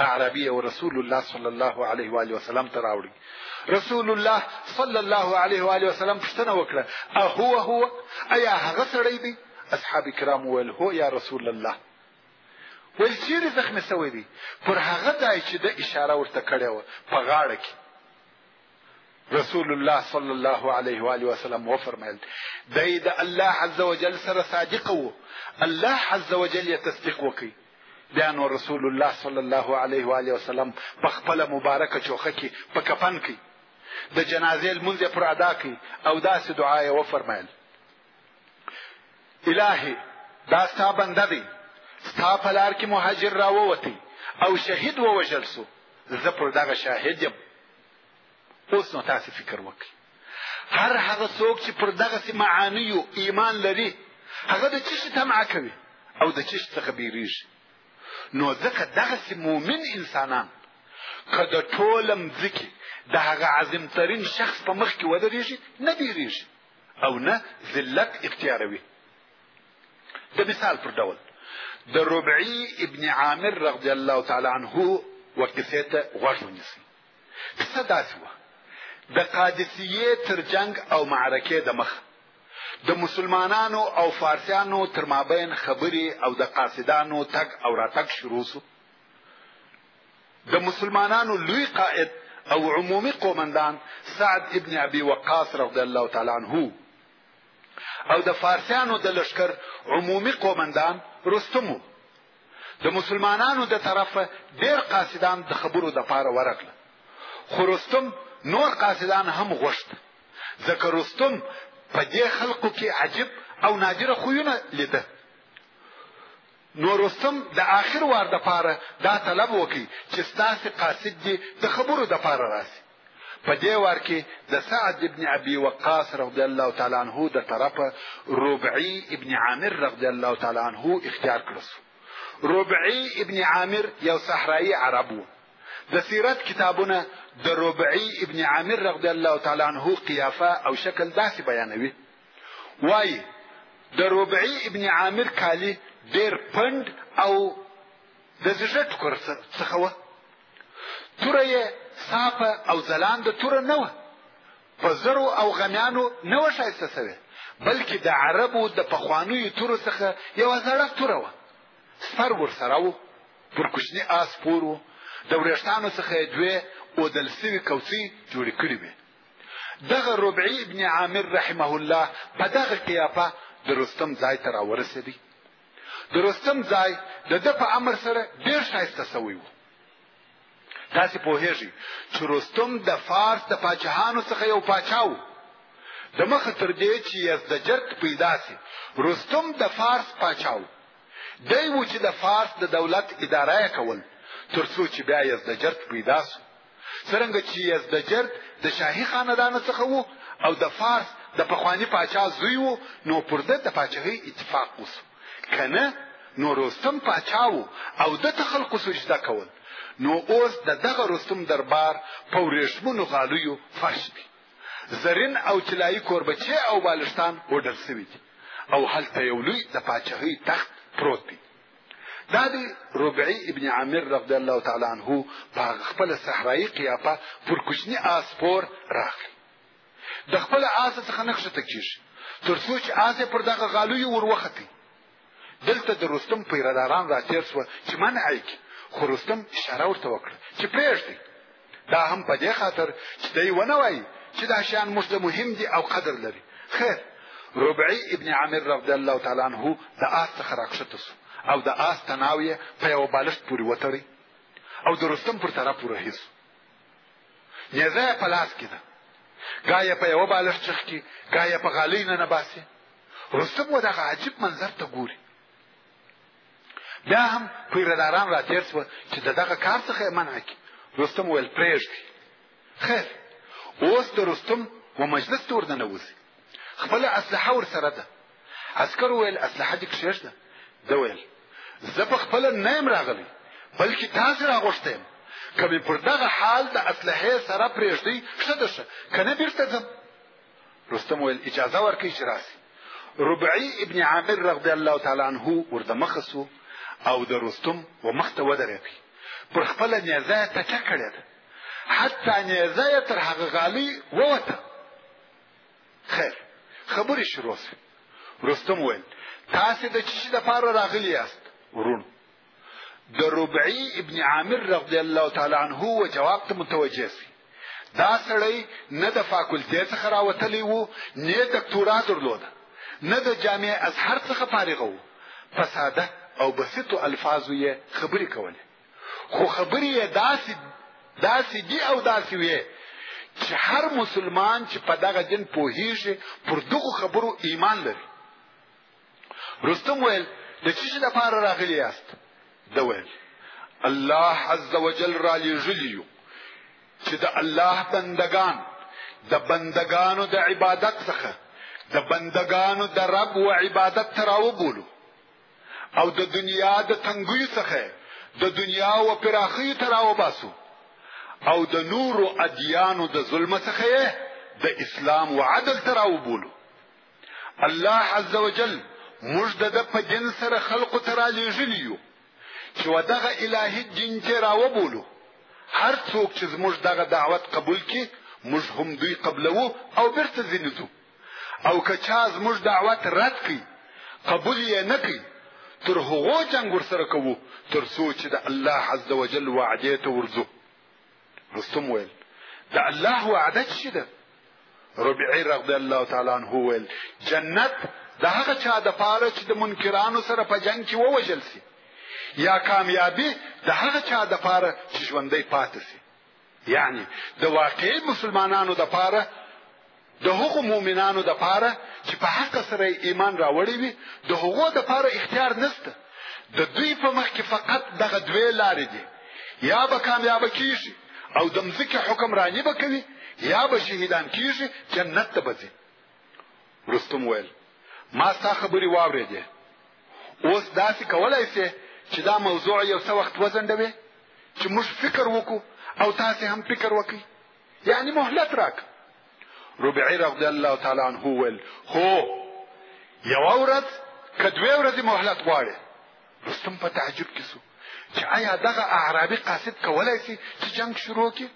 اعرابي او رسول الله صلی الله علیه و علیه وسلم ته راوړي رسول الله صلی الله علیه و علیه وسلم پوښتنه وکړه هو هو ایا هغه سړی دی اصحاب کرام ویل هو یا رسول الله ویل چیرې زخمی سوی دی پر هغه ځای چې د اشاره ورته کړې وه په غاړه کې رسول الله صلی الله علیه و آله وسلم و فرمایل دی د الله عز وجل سره صادق وو الله عز وجل یې تصدیق وکړي بیا نو رسول الله صلی الله علیه و آله وسلم په خپل مبارکه چوخه کې په کفن کې د جنازې لمونځ پر ادا کړي او داسې دعا یې وفرمایل الهي دا ستا بنده دی ستا په لار کې مهاجر راووتی او شهید ووژل سو زه پر دغه شاهد یم اوس نو تاسې فکر وکړئ هر هغه څوک چې پر دغسې معانیو ایمان لري هغه د څه شي طمعه کوي او د څه شي څخه بیریږي نو ځکه دغسې مؤمن انسانان که د ټوله مځکې د هغه عظیمترین شخص په مخ کې ودرېږي نه بیریږي او نه ذلت اختیاروي د مثال پر ډول د ربعي ابن عامر رضی الله تعالی عنه و کیسې ته غوږ ونیسئ قصه داسې وه، د قادسیې تر جنګ او معرکې د مخه د مسلمانانو او فارسیانو تر مابین خبرې او د قاصدانو تګ او راتګ شروع سو د مسلمانانو لوی قائد او عمومي قومندان سعد ابن ابي وقاص رضی الله تعالی عنه او د فارسیانو د لشکر عمومي قومندان رستمو د مسلمانانو د طرف ډېر قاصدان د خبرو د پاره ورغله خو رستم نور قاصدان هم غوښت ځکه رستم په دې خلقو کې عجیب او نادره خویونه لیده نو رستم د آخر وار د پاره دا طلب وکړي چې ستاسو قاصد دې د خبرو د پاره راسي په دې وار کې د سعد ابن ابي وقاص رضی الله تعالی عنه د طرفه ربعي ابن عامر رضی الله تعالی عنه اختیار کړ شو ربعي ابن عامر یو صحرايي عرب و د سیرت کتابونه د ربعي ابن عامر رضی الله تعالی عنه قیافه او شکل داسې بیانوي وایي د ربعي ابن عامر کالی ډېر پند او د زړه ټکر څخه و توره یې صافه او ځلانده توره نه وه په زرو او غمیانو نه وه ښایسته سوې بلکې د عربو د پخوانیو تورو څخه یوه زړه توره وه سپر ورسره و پر کوچني آس پور و د وریښتانو څخه یې دوې اودل سوي کوڅۍ جوړې کړې وې دغه ربعي ابن عامر رحمه الله په دغه قیافه د رستم ځای ته راورسېدی د رستم ځای د ده په امر سره ډېر ښایسته سوی وو تاسې پوهېږئ چې رستم د فارس د پاچهانو څخه یو پاچا وو د مخه تر دې چې یزدجرد پیدا سي رستم د فارس پاچا وو دی و چې د فارس د دولت اداره یې کول تر څو چې بیا یزدجرد پیدا سو څرنګه چې یزدجرد د شاهي خاندان څخه وو او د فارس د پخوانی پاچا زوی وو نو پر ده د پاچهۍ اتفاق وسو کنه نو رستم پاچا وو او د ته خلکو سجده کول نو اوس د دغه رستم دربار په ورېښمونو غالیو فرش دی زرین او طلایی کوربچې او بالښتان وډل سوي دي او هلته یو لوی د پاچهۍ تخت پروت دی دا دی ربعی ابن عامر رضی الله تعالی عنه په خپل صحرایي قیافه پر کوچنی آس پور راغلی د خپل آس څخه نقشه ته کیږي تر څو چې آس پر دغه غالوی وروختی دلته د رستم پیراداران راتیر شو چې منع یې خو رستم اشاره ورته وکړه چې پرېږدي دا هم په دې خاطر چې دی ونه وایي چې دا شیان موږ ته مهم دي او قدر لري خیر ربعي ابن عامر رضی الله تعالی عنه د آس څخه راکښته سو او د آس تناو یې په یوه بالښت پورې وتړی او د رستم پر طرف ورهي سو نیزه یې په لاس کې ده ګا یې په یوه بالښت چخ کې ګا یې په غالۍ ننباسي رستم و دغه عجیب منظر ته ګوري بیا هم پیرداران را تیر سوه چې د دغه کار څخه یې منع کړي رستم ویل پرېږدي خیر اوس د رستم و مجلس ته ورننوځي خپله اسلحه ورسره ده عسکر ویل اسلحه دې کښېږده ده ویل زه په خپله نه یم راغلی بلکې تاسې راغوښتی یم که مې پر دغه حال د اسلحې سره پرېږدئ ښه ده ښه که نه بېرته ځم رستم ویل اجازه ورکړي چې راسي ربعي ابن عامر رضی الله تعالی عنه ورته مخ سو او د رستم و مخ ته ودرېد پر خپل نیزه تکه کړې ده حتی نیزه تر هغه غالي ووته خیر خبرې شروع سوې رستم ویل تاسو د چی د پاره راغلی یاست ورونو د ربعی ابن عامر رضی الله تعالی عنه و جواب ته متوجه سي دا سړی نه د فاکولټې څخه راوتلی وو نه دکتورا درلوده نه د جامع ازهر څخه فارغ وو په ساده او بسیطو الفاظو یې خبرې کولې خو خبرې یې داسې داسې دي او داسې وې چې هر مسلمان چې په دغه دین پوهیږي پر دغو خبرو ایمان لري رستم ویل د څه شي لپاره راغلی یاست ده ویل الله عز وجل را لېږلي یو چې د الله بندگان د بندگانو د عبادت څخه د بندگانو د رب و عبادت ته راوبولو او د دنیا د تنګیو څخه د دنیا و پراخیو ته راوباسو او د نورو ادیانو د ظلم څخه د اسلام و عدل ته راوبولو الله عز وجل موږ د ده په دین سره خلقو ته رالیږلي یو چې و دغه الهي دین کې راوبولو هر څوک چې زموږ دغه دعوت قبول کړي موږ هم دوی قبلوو او بیرته ځینې ځو او که چا زموږ دعوت رد کړي قبول یې نه کړي تر هغو جنګ ورسره کوو تر څو چې د الله عز وجل وعدې ته ورځو رستم ویل د الله وعده چی ده ربعی رضی الله تعالی عنه ویل جنت د هغه چا د پاره چې د منکرانو سره په جنگ کې ووجل سي یا کامیابی د هغه چا د پاره چې ژوندۍ پاتې سي یعنی د واقعي مسلمانانو د پاره د هغو مؤمنانو د پاره چې په حق سره ایمان راوړی وي د هغو د پاره اختیار نشته د دوی په مخ کې فقط دغه دوه لارې دي یا به کامیاب کیږي او د مځکې حکمرانی به کوي یا به شهیدان کیږي جنت ته بځي رستم ویل ما ستا خبرې واورېدې اوس داسې کولای سي چې دا موضوع یو څه وخت وځنډوي چې موږ فکر وکړو او تاسې هم فکر وکړئ یعنی مهلت راکړه ربعی رضی الله تعالی عنه ویل هو یو ورځ که دوه ورځې مهلت غواړي رستم په تعجب کې سو چې آیا دغه اعرابي قاصد کولای شي چې جنگ شروع کړي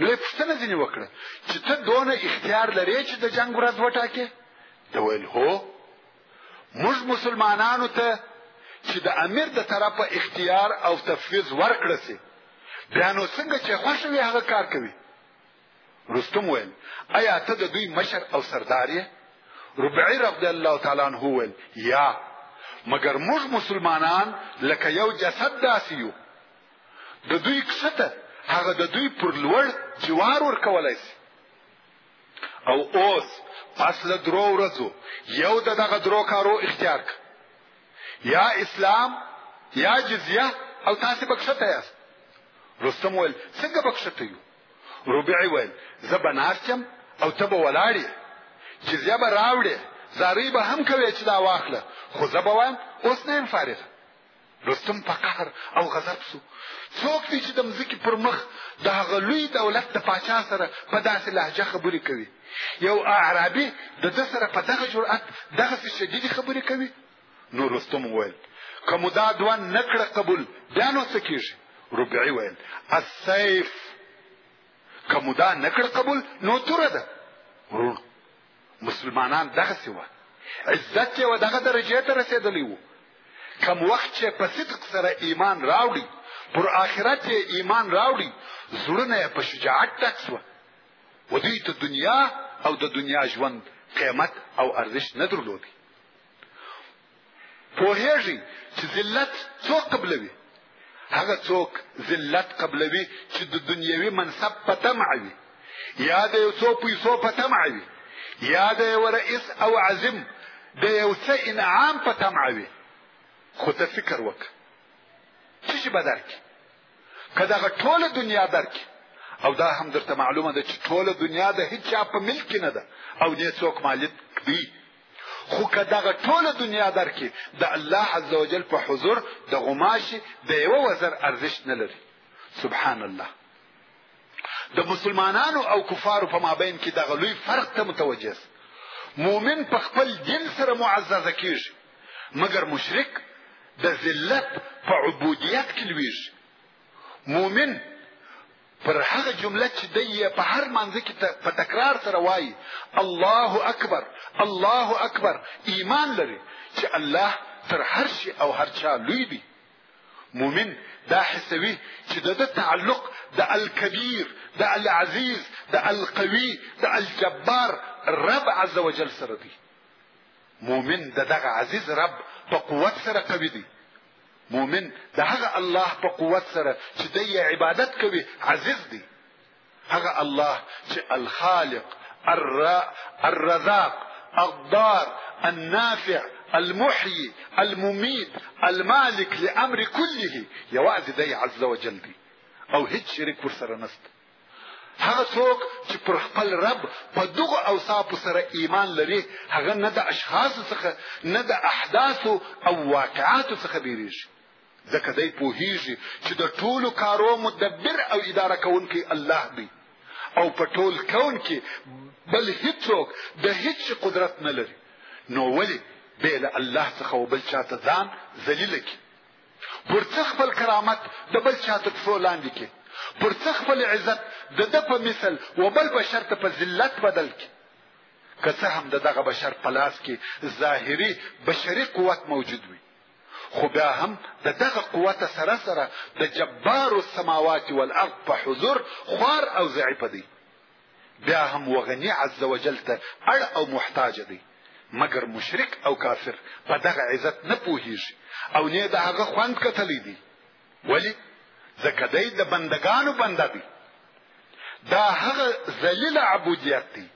نو یې پوښتنه ځینې وکړه چې ته دونه اختیار لرې چې د جنګ ورځ وټاکې ده ویل هو موږ مسلمانانو ته چې د امیر د طرفه اختیار او تفویض ورکړه سي بیا نو څنګه چې خوښ وي هغه کار کوي رستم ویل ایا ته د دوی مشر او سردار یې ربعی رضی الله تعالی عنہ ویل یا مګر موږ مسلمانان لکه یو جسد داسې یو د دوی کښته هغه د دوی پر لوړ جوار ورکولای شي او اوس پس له درو ورځو یو د دغه درو کارو اختیار ک یا اسلام یا جزیه او تاسو بخښته یاست رستم ویل څنګه بخښته یو ربعی ویل زه بناستم او ته به ولاړې جزیه به راوړې زاری به هم کوي چې دا واخله خو زه به وایم اوس نه فارغ رستم په قهر او غضب سو څوک دی چې د مځکې پر مخ د هغه لوی دولت د پاچا سره په داسې لهجه خبرې کوي یو اعرابي د ده سره په دغه جرأت دغسې شدیدې خبرې کوي نو رستم وویل که مو دا دوه نه کړه قبول بیا نو څه کېږي ربعي ویل السیف که مو دا نه کړه قبول نو توره ده وروڼو مسلمانان دغسې وه عزت یې و دغه درجې ته رسېدلی و کم وخت چې په صدق سره ایمان راوړي پر آخرت یې ایمان راوړي زړونه یې په شجاعت ډک سوه و دوی ته دنیا او د دنیا ژوند قیمت او ارزښت نه درلودی پوهېږي چې ذلت څوک قبلوي هغه څوک ذلت قبلوي چې د دنیوي منصب په طمع وي یا د یو څو پیسو په طمع وي یا د یو رئیس او عظیم د یو څه انعام په طمع وي خو ته فکر وکړه څه شي به درکړي که دغه ټوله دنیا درکړي او دا هم درته معلومه ده چې ټوله دنیا د هیچا په ملک کې نه ده او دې څوک مالک دی خو که دغه ټوله دنیا درکې د الله عز وجل په حضور د غماشي د یوه وزر ارزښت نه لري سبحان الله د مسلمانانو او کفارو په مابین کې دغه لوی فرق ته متوجه مؤمن په خپل دین سره معززه کیږي مګر مشرک د ذلت په عبودیت کې لویږي مؤمن پر هغه جمله چې دی یې په هر مانځه کې په تکرار سره وایي الله اکبر الله اکبر ایمان لري چې الله تر هر شي او هر چا لوی دی مؤمن دا حسوي چې د ده تعلق د الکبیر د العزیز د القوي د الجبار رب عز وجل سره دی مؤمن د دغه عزیز رب په قوت سره قوي دی مؤمن د هغه الله په قوت سره چې د یې عبادت کوي عزیز دی هغه الله چې الخالق الرا الرزاق الضار النافع المحيي المميت المالك لامر كله یوازې دی عز وجل دی او هیڅ شریک ورسره نشته هغه څوک چې پر خپل رب په دغه اوصافو سره ایمان لري هغه نه د اشخاصو څخه نه د احداثو او واقعاتو څخه بیریږي ځکه دی پوهیږي چې د ټولو کارو مدبر او اداره کوونکی الله دی او په ټول کون کې بل هیڅوک د هیڅ قدرت نه لري نو ولې بې له الله څخه او بل چاته ځان ذلیل کړي پر څه خپل کرامت د بل چا تر پښو لاندې کې پر څه خپل عزت د ده په مثل و بل بشر ته په ذلت بدل کې که څه هم د دغه بشر په لاس کې ظاهري بشري قوت موجود وي خو بیا هم د دغه قوت سره سره د جبار السماوات والارض په حضور خوار او ضعیف دی بیا هم وغنی عز وجل ته اړ او محتاج دی مګر مشرک او کافر په دغه عزت نه پوهیږي او نه د هغه خوند کتلی دی ولی ځکه دی د بندگانو بنده دی دا هغه ذلیل عبودیت دی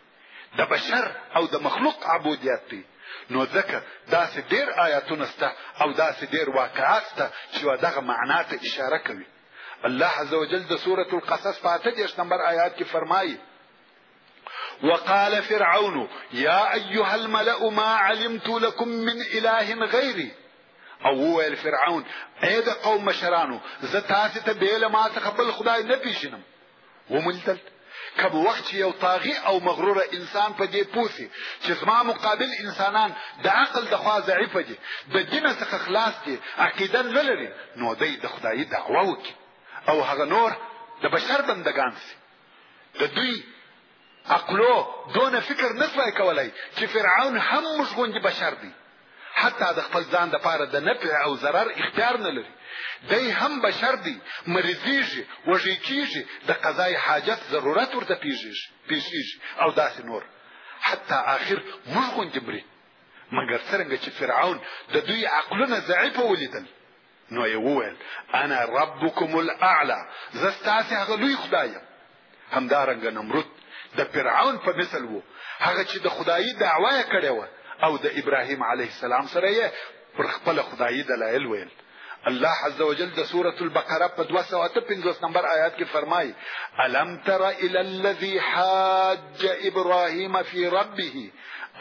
د بشر او د مخلوق عبودیت دی نو ځکه داسې ډیر آیاتونه سته او داسې ډیر واقعات سته چې دغه معنا ته اشاره کوي الله عز وجل د سورة القصص په اته دېرش نمبر آیات کې فرمایي وقال فرعون يا أيها الملأ ما علمت لكم من إله غيري او وویل فرعون اې د قوم مشرانو زه تاسو ته بیل ما څخه بل خدای نه پیژنم وموندل کم وخت یو طاغي او مغرور انسان په دې پوسی چې زما مقابل انسانان د عقل د خوا ضعیف دي د دین څخه خلاص دي عقیده نه لري نو دی د خدای دعوه وکړي او هغه نور د بشر بندگان سي د دوی عقلو دونه فکر نه سوای کولای چې فرعون هم موږ غوندې بشر دی حتی د خپل ځان د پاره د نفع او ضرر اختیار نه لري دی هم بشر دی مریضیږي وږی کیږي د قضای حاجت ضرورت ورته پیښیږي او داسې نور حتی آخر موږ غوندې مري مګر څرنګه چې فرعون د دوی عقلونه ضعیفه ولیدل نو یې وویل انا ربکم الاعلى زه ستاسې هغه لوی خدای یم همدارنګه نمرود د فرعون په مثل وو هغه چې د خدایي دعوا یې کړې وه او د ابراهیم علیه السلام سره یې پر خپل خدایي دلایل ویل الله عز وجل د سورة البقره په 258 نمبر آیات کې فرمایي الم تر الى الذي حاج ابراهيم في ربه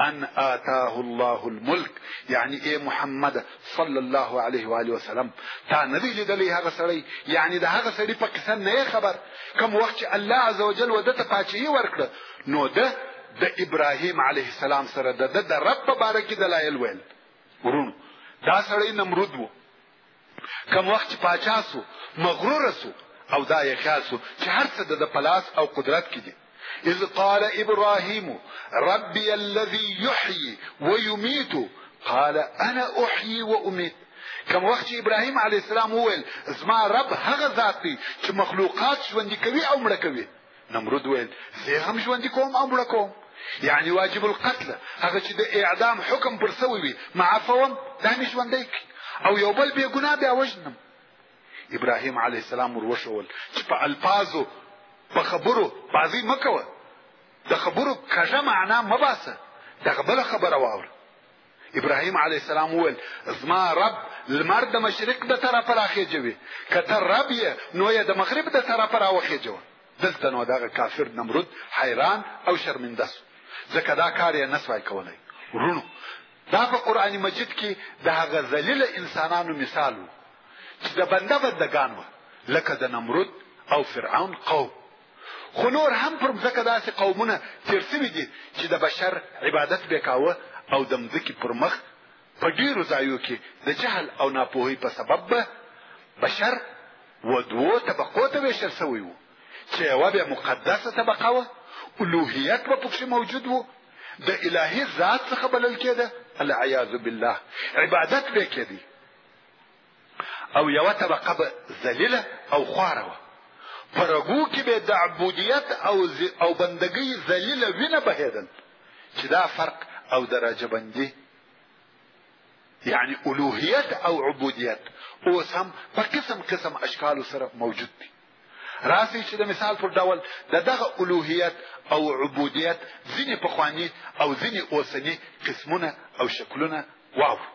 ان آتاه الله الملك يعني اي محمد صلی الله علیه و آله وسلم تا نه دی لیدلی هغه سړی یعنی د هغه سړی په قصه نه خبر کوم وخت چې الله عزوجل ودته پاچهي ورکړه نو ده د ابراهیم علیه السلام سره د د رب په باره کې دلایل ویل ورونو دا سړی نمرود وو کم وخت چې پاچا سو مغرور سو او دا یې خیال سو چې هر څه د پلاس او قدرت کې دي اذ قال ابراهيم ربي الذي يحيي ويميت قال انا احيي واميت کوم وخت چې ابراهيم عليه السلام وویل زما رب هغه ذات دی چې مخلوقات ژوندۍ کوي او مړه کوي نمرود ویل زه هم ژوندۍ کوم او مړه کوم یعنی واجب القتل هغه چې د اعدام حکم پر سوی وي معفوم دا مې ژوندۍ او یو بل بې ګناه بیا وژنم ابراهیم علیه السلام ور وښول چې په الفاظو په خبرو بازی مکوه د خبرو کژه معنا مباسه دغه بل خبره واوره ابراهيم عليه السلام وویل زما رب لمر د مشرق د طرفه راخېجوي که ته رب یې نو یې د مغرب د طرفه راوخېجوه دلته نو دغه کافر نمرود حیران او شرمنده سو ځکه دا کار یې نه سوای کولی وروڼو دا په قرآن مجید کې د هغه ذلیل انسانانو مثال و چې د بنده بندګان وه لکه د نمرود او فرعون قوم خو نور هم پر مځکه داسې قومونه تیر سوي دي چې د بشر عبادت به کاوه او د مځکې پر مخ په ډیرو ځایو کې د جهل او ناپوهۍ په سبب به بشر و دوو طبقو ته ویشل سوی وو چې یوه به مقدسه طبقه وه الوهیت به پکښې موجود وو د الهي ذات څخه بلل کېده العیاذ بالله عبادت به کېدی او یوه طبقه به ذلیله او خواره وه په رګو کې به د عبودیت او او بندګۍ ذلیله وینه بهېدل چې دا فرق او درجه بندي یعنی الوهیت او عبودیت اوس هم په قسم قسم اشکالو سره موجود دي راسي چې د مثال پر ډول د دغه الوهیت او عبودیت ځینې پخواني او ځینې اوسني قسمونه او شکلونه واورو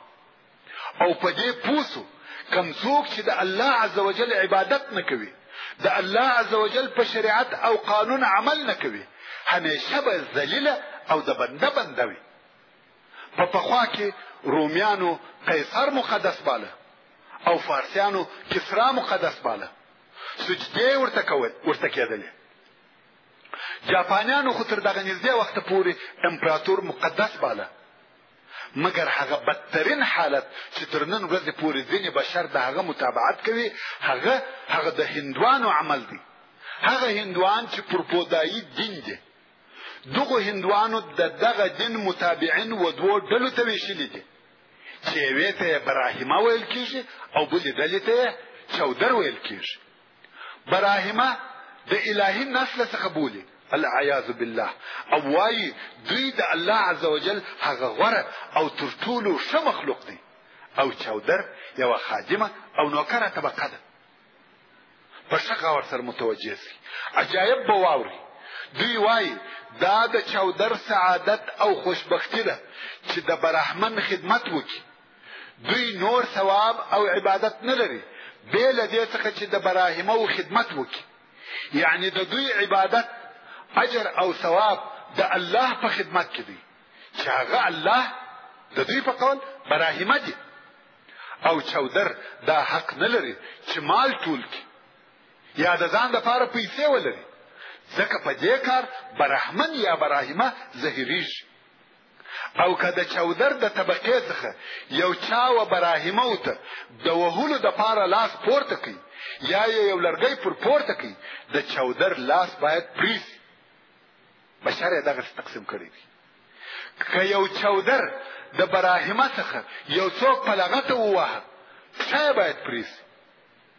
او په دې پوه سو کم څوک چې د الله عز وجل عبادت نه کوي د الله عز وجل په شریعت او قانون عمل نه کوي همیشه به ذلیله او د بنده بنده وي په پخوا کې رومیانو قیصر مقدس باله او فارسیانو کسرا مقدس باله سجدې ورته کول ورته کېدلې جاپانیانو خو تر دغه نږدې وخت پورې امپراتور مقدس باله مګر هغه بدترین حالت چې تر نن ورځې پورې ځینې بشر د هغه متابعت کوي هغه هغه د هندوانو عمل دی هغه هندوان چې پر بودایی دین دی دغه هندوانو د دغه دین متابعین و دوو ډلو ته ویشلي دي چې یوې ته یې براهیمه ویل کېږي او بلې ډلې ته یې چودر ویل کېږي براهمه د الهي نسل څخه بولي العیاذ بالله او وایي دوی د الله عزوجل هغه غوره او تر ټولو ښه مخلوق دی او چودر یوه خادمه او نوکره طبقه ده په ښه غور سره متوجه سي عجایب به واوري دوی وایي دا د چودر سعادت او خوشبختی ده چې د برحمن خدمت وکړي دوی نور ثواب او عبادت نه لري بې له دې څخه چې د براهمه و خدمت وکړي یعنی د دوی عبادت اجر او ثواب د الله په خدمت کې دی چې هغه الله د دوی په قول براهمه دي او چودر دا حق نه لري چې مال ټول کړي یا د ځان لپاره پیسې ولري ځکه په دې کار برحمن یا براهمه زهیریږي او که د چودر د طبقې څخه یو چا و براهیمو ته د وهلو د پاره لاس پورته کوي یا یې یو لرګی پر پورته کوي د چودر لاس باید پریز بشر یې دغه تقسیم کړی دی که یو چودر د براهمه څخه یو څوک په لغته ووهه پښه باید پریسي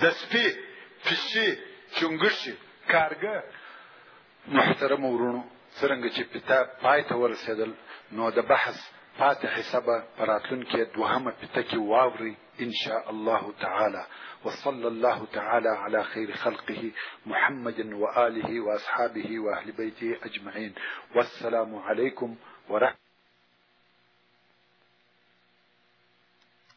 د سپي، پيشي، چونګښي، کارګه. محترمو وروڼو څرنګه چې پته پای ته ورسېدل نو د بحث پاتې حصه به په راتلونکې دوهمه پته کې واورئ ان شاء الله تعالی وصلی الله تعالی علی خیر خلقه محمد وآله واصحابه واهل بیته اجمعین والسلام علیکم ورحمة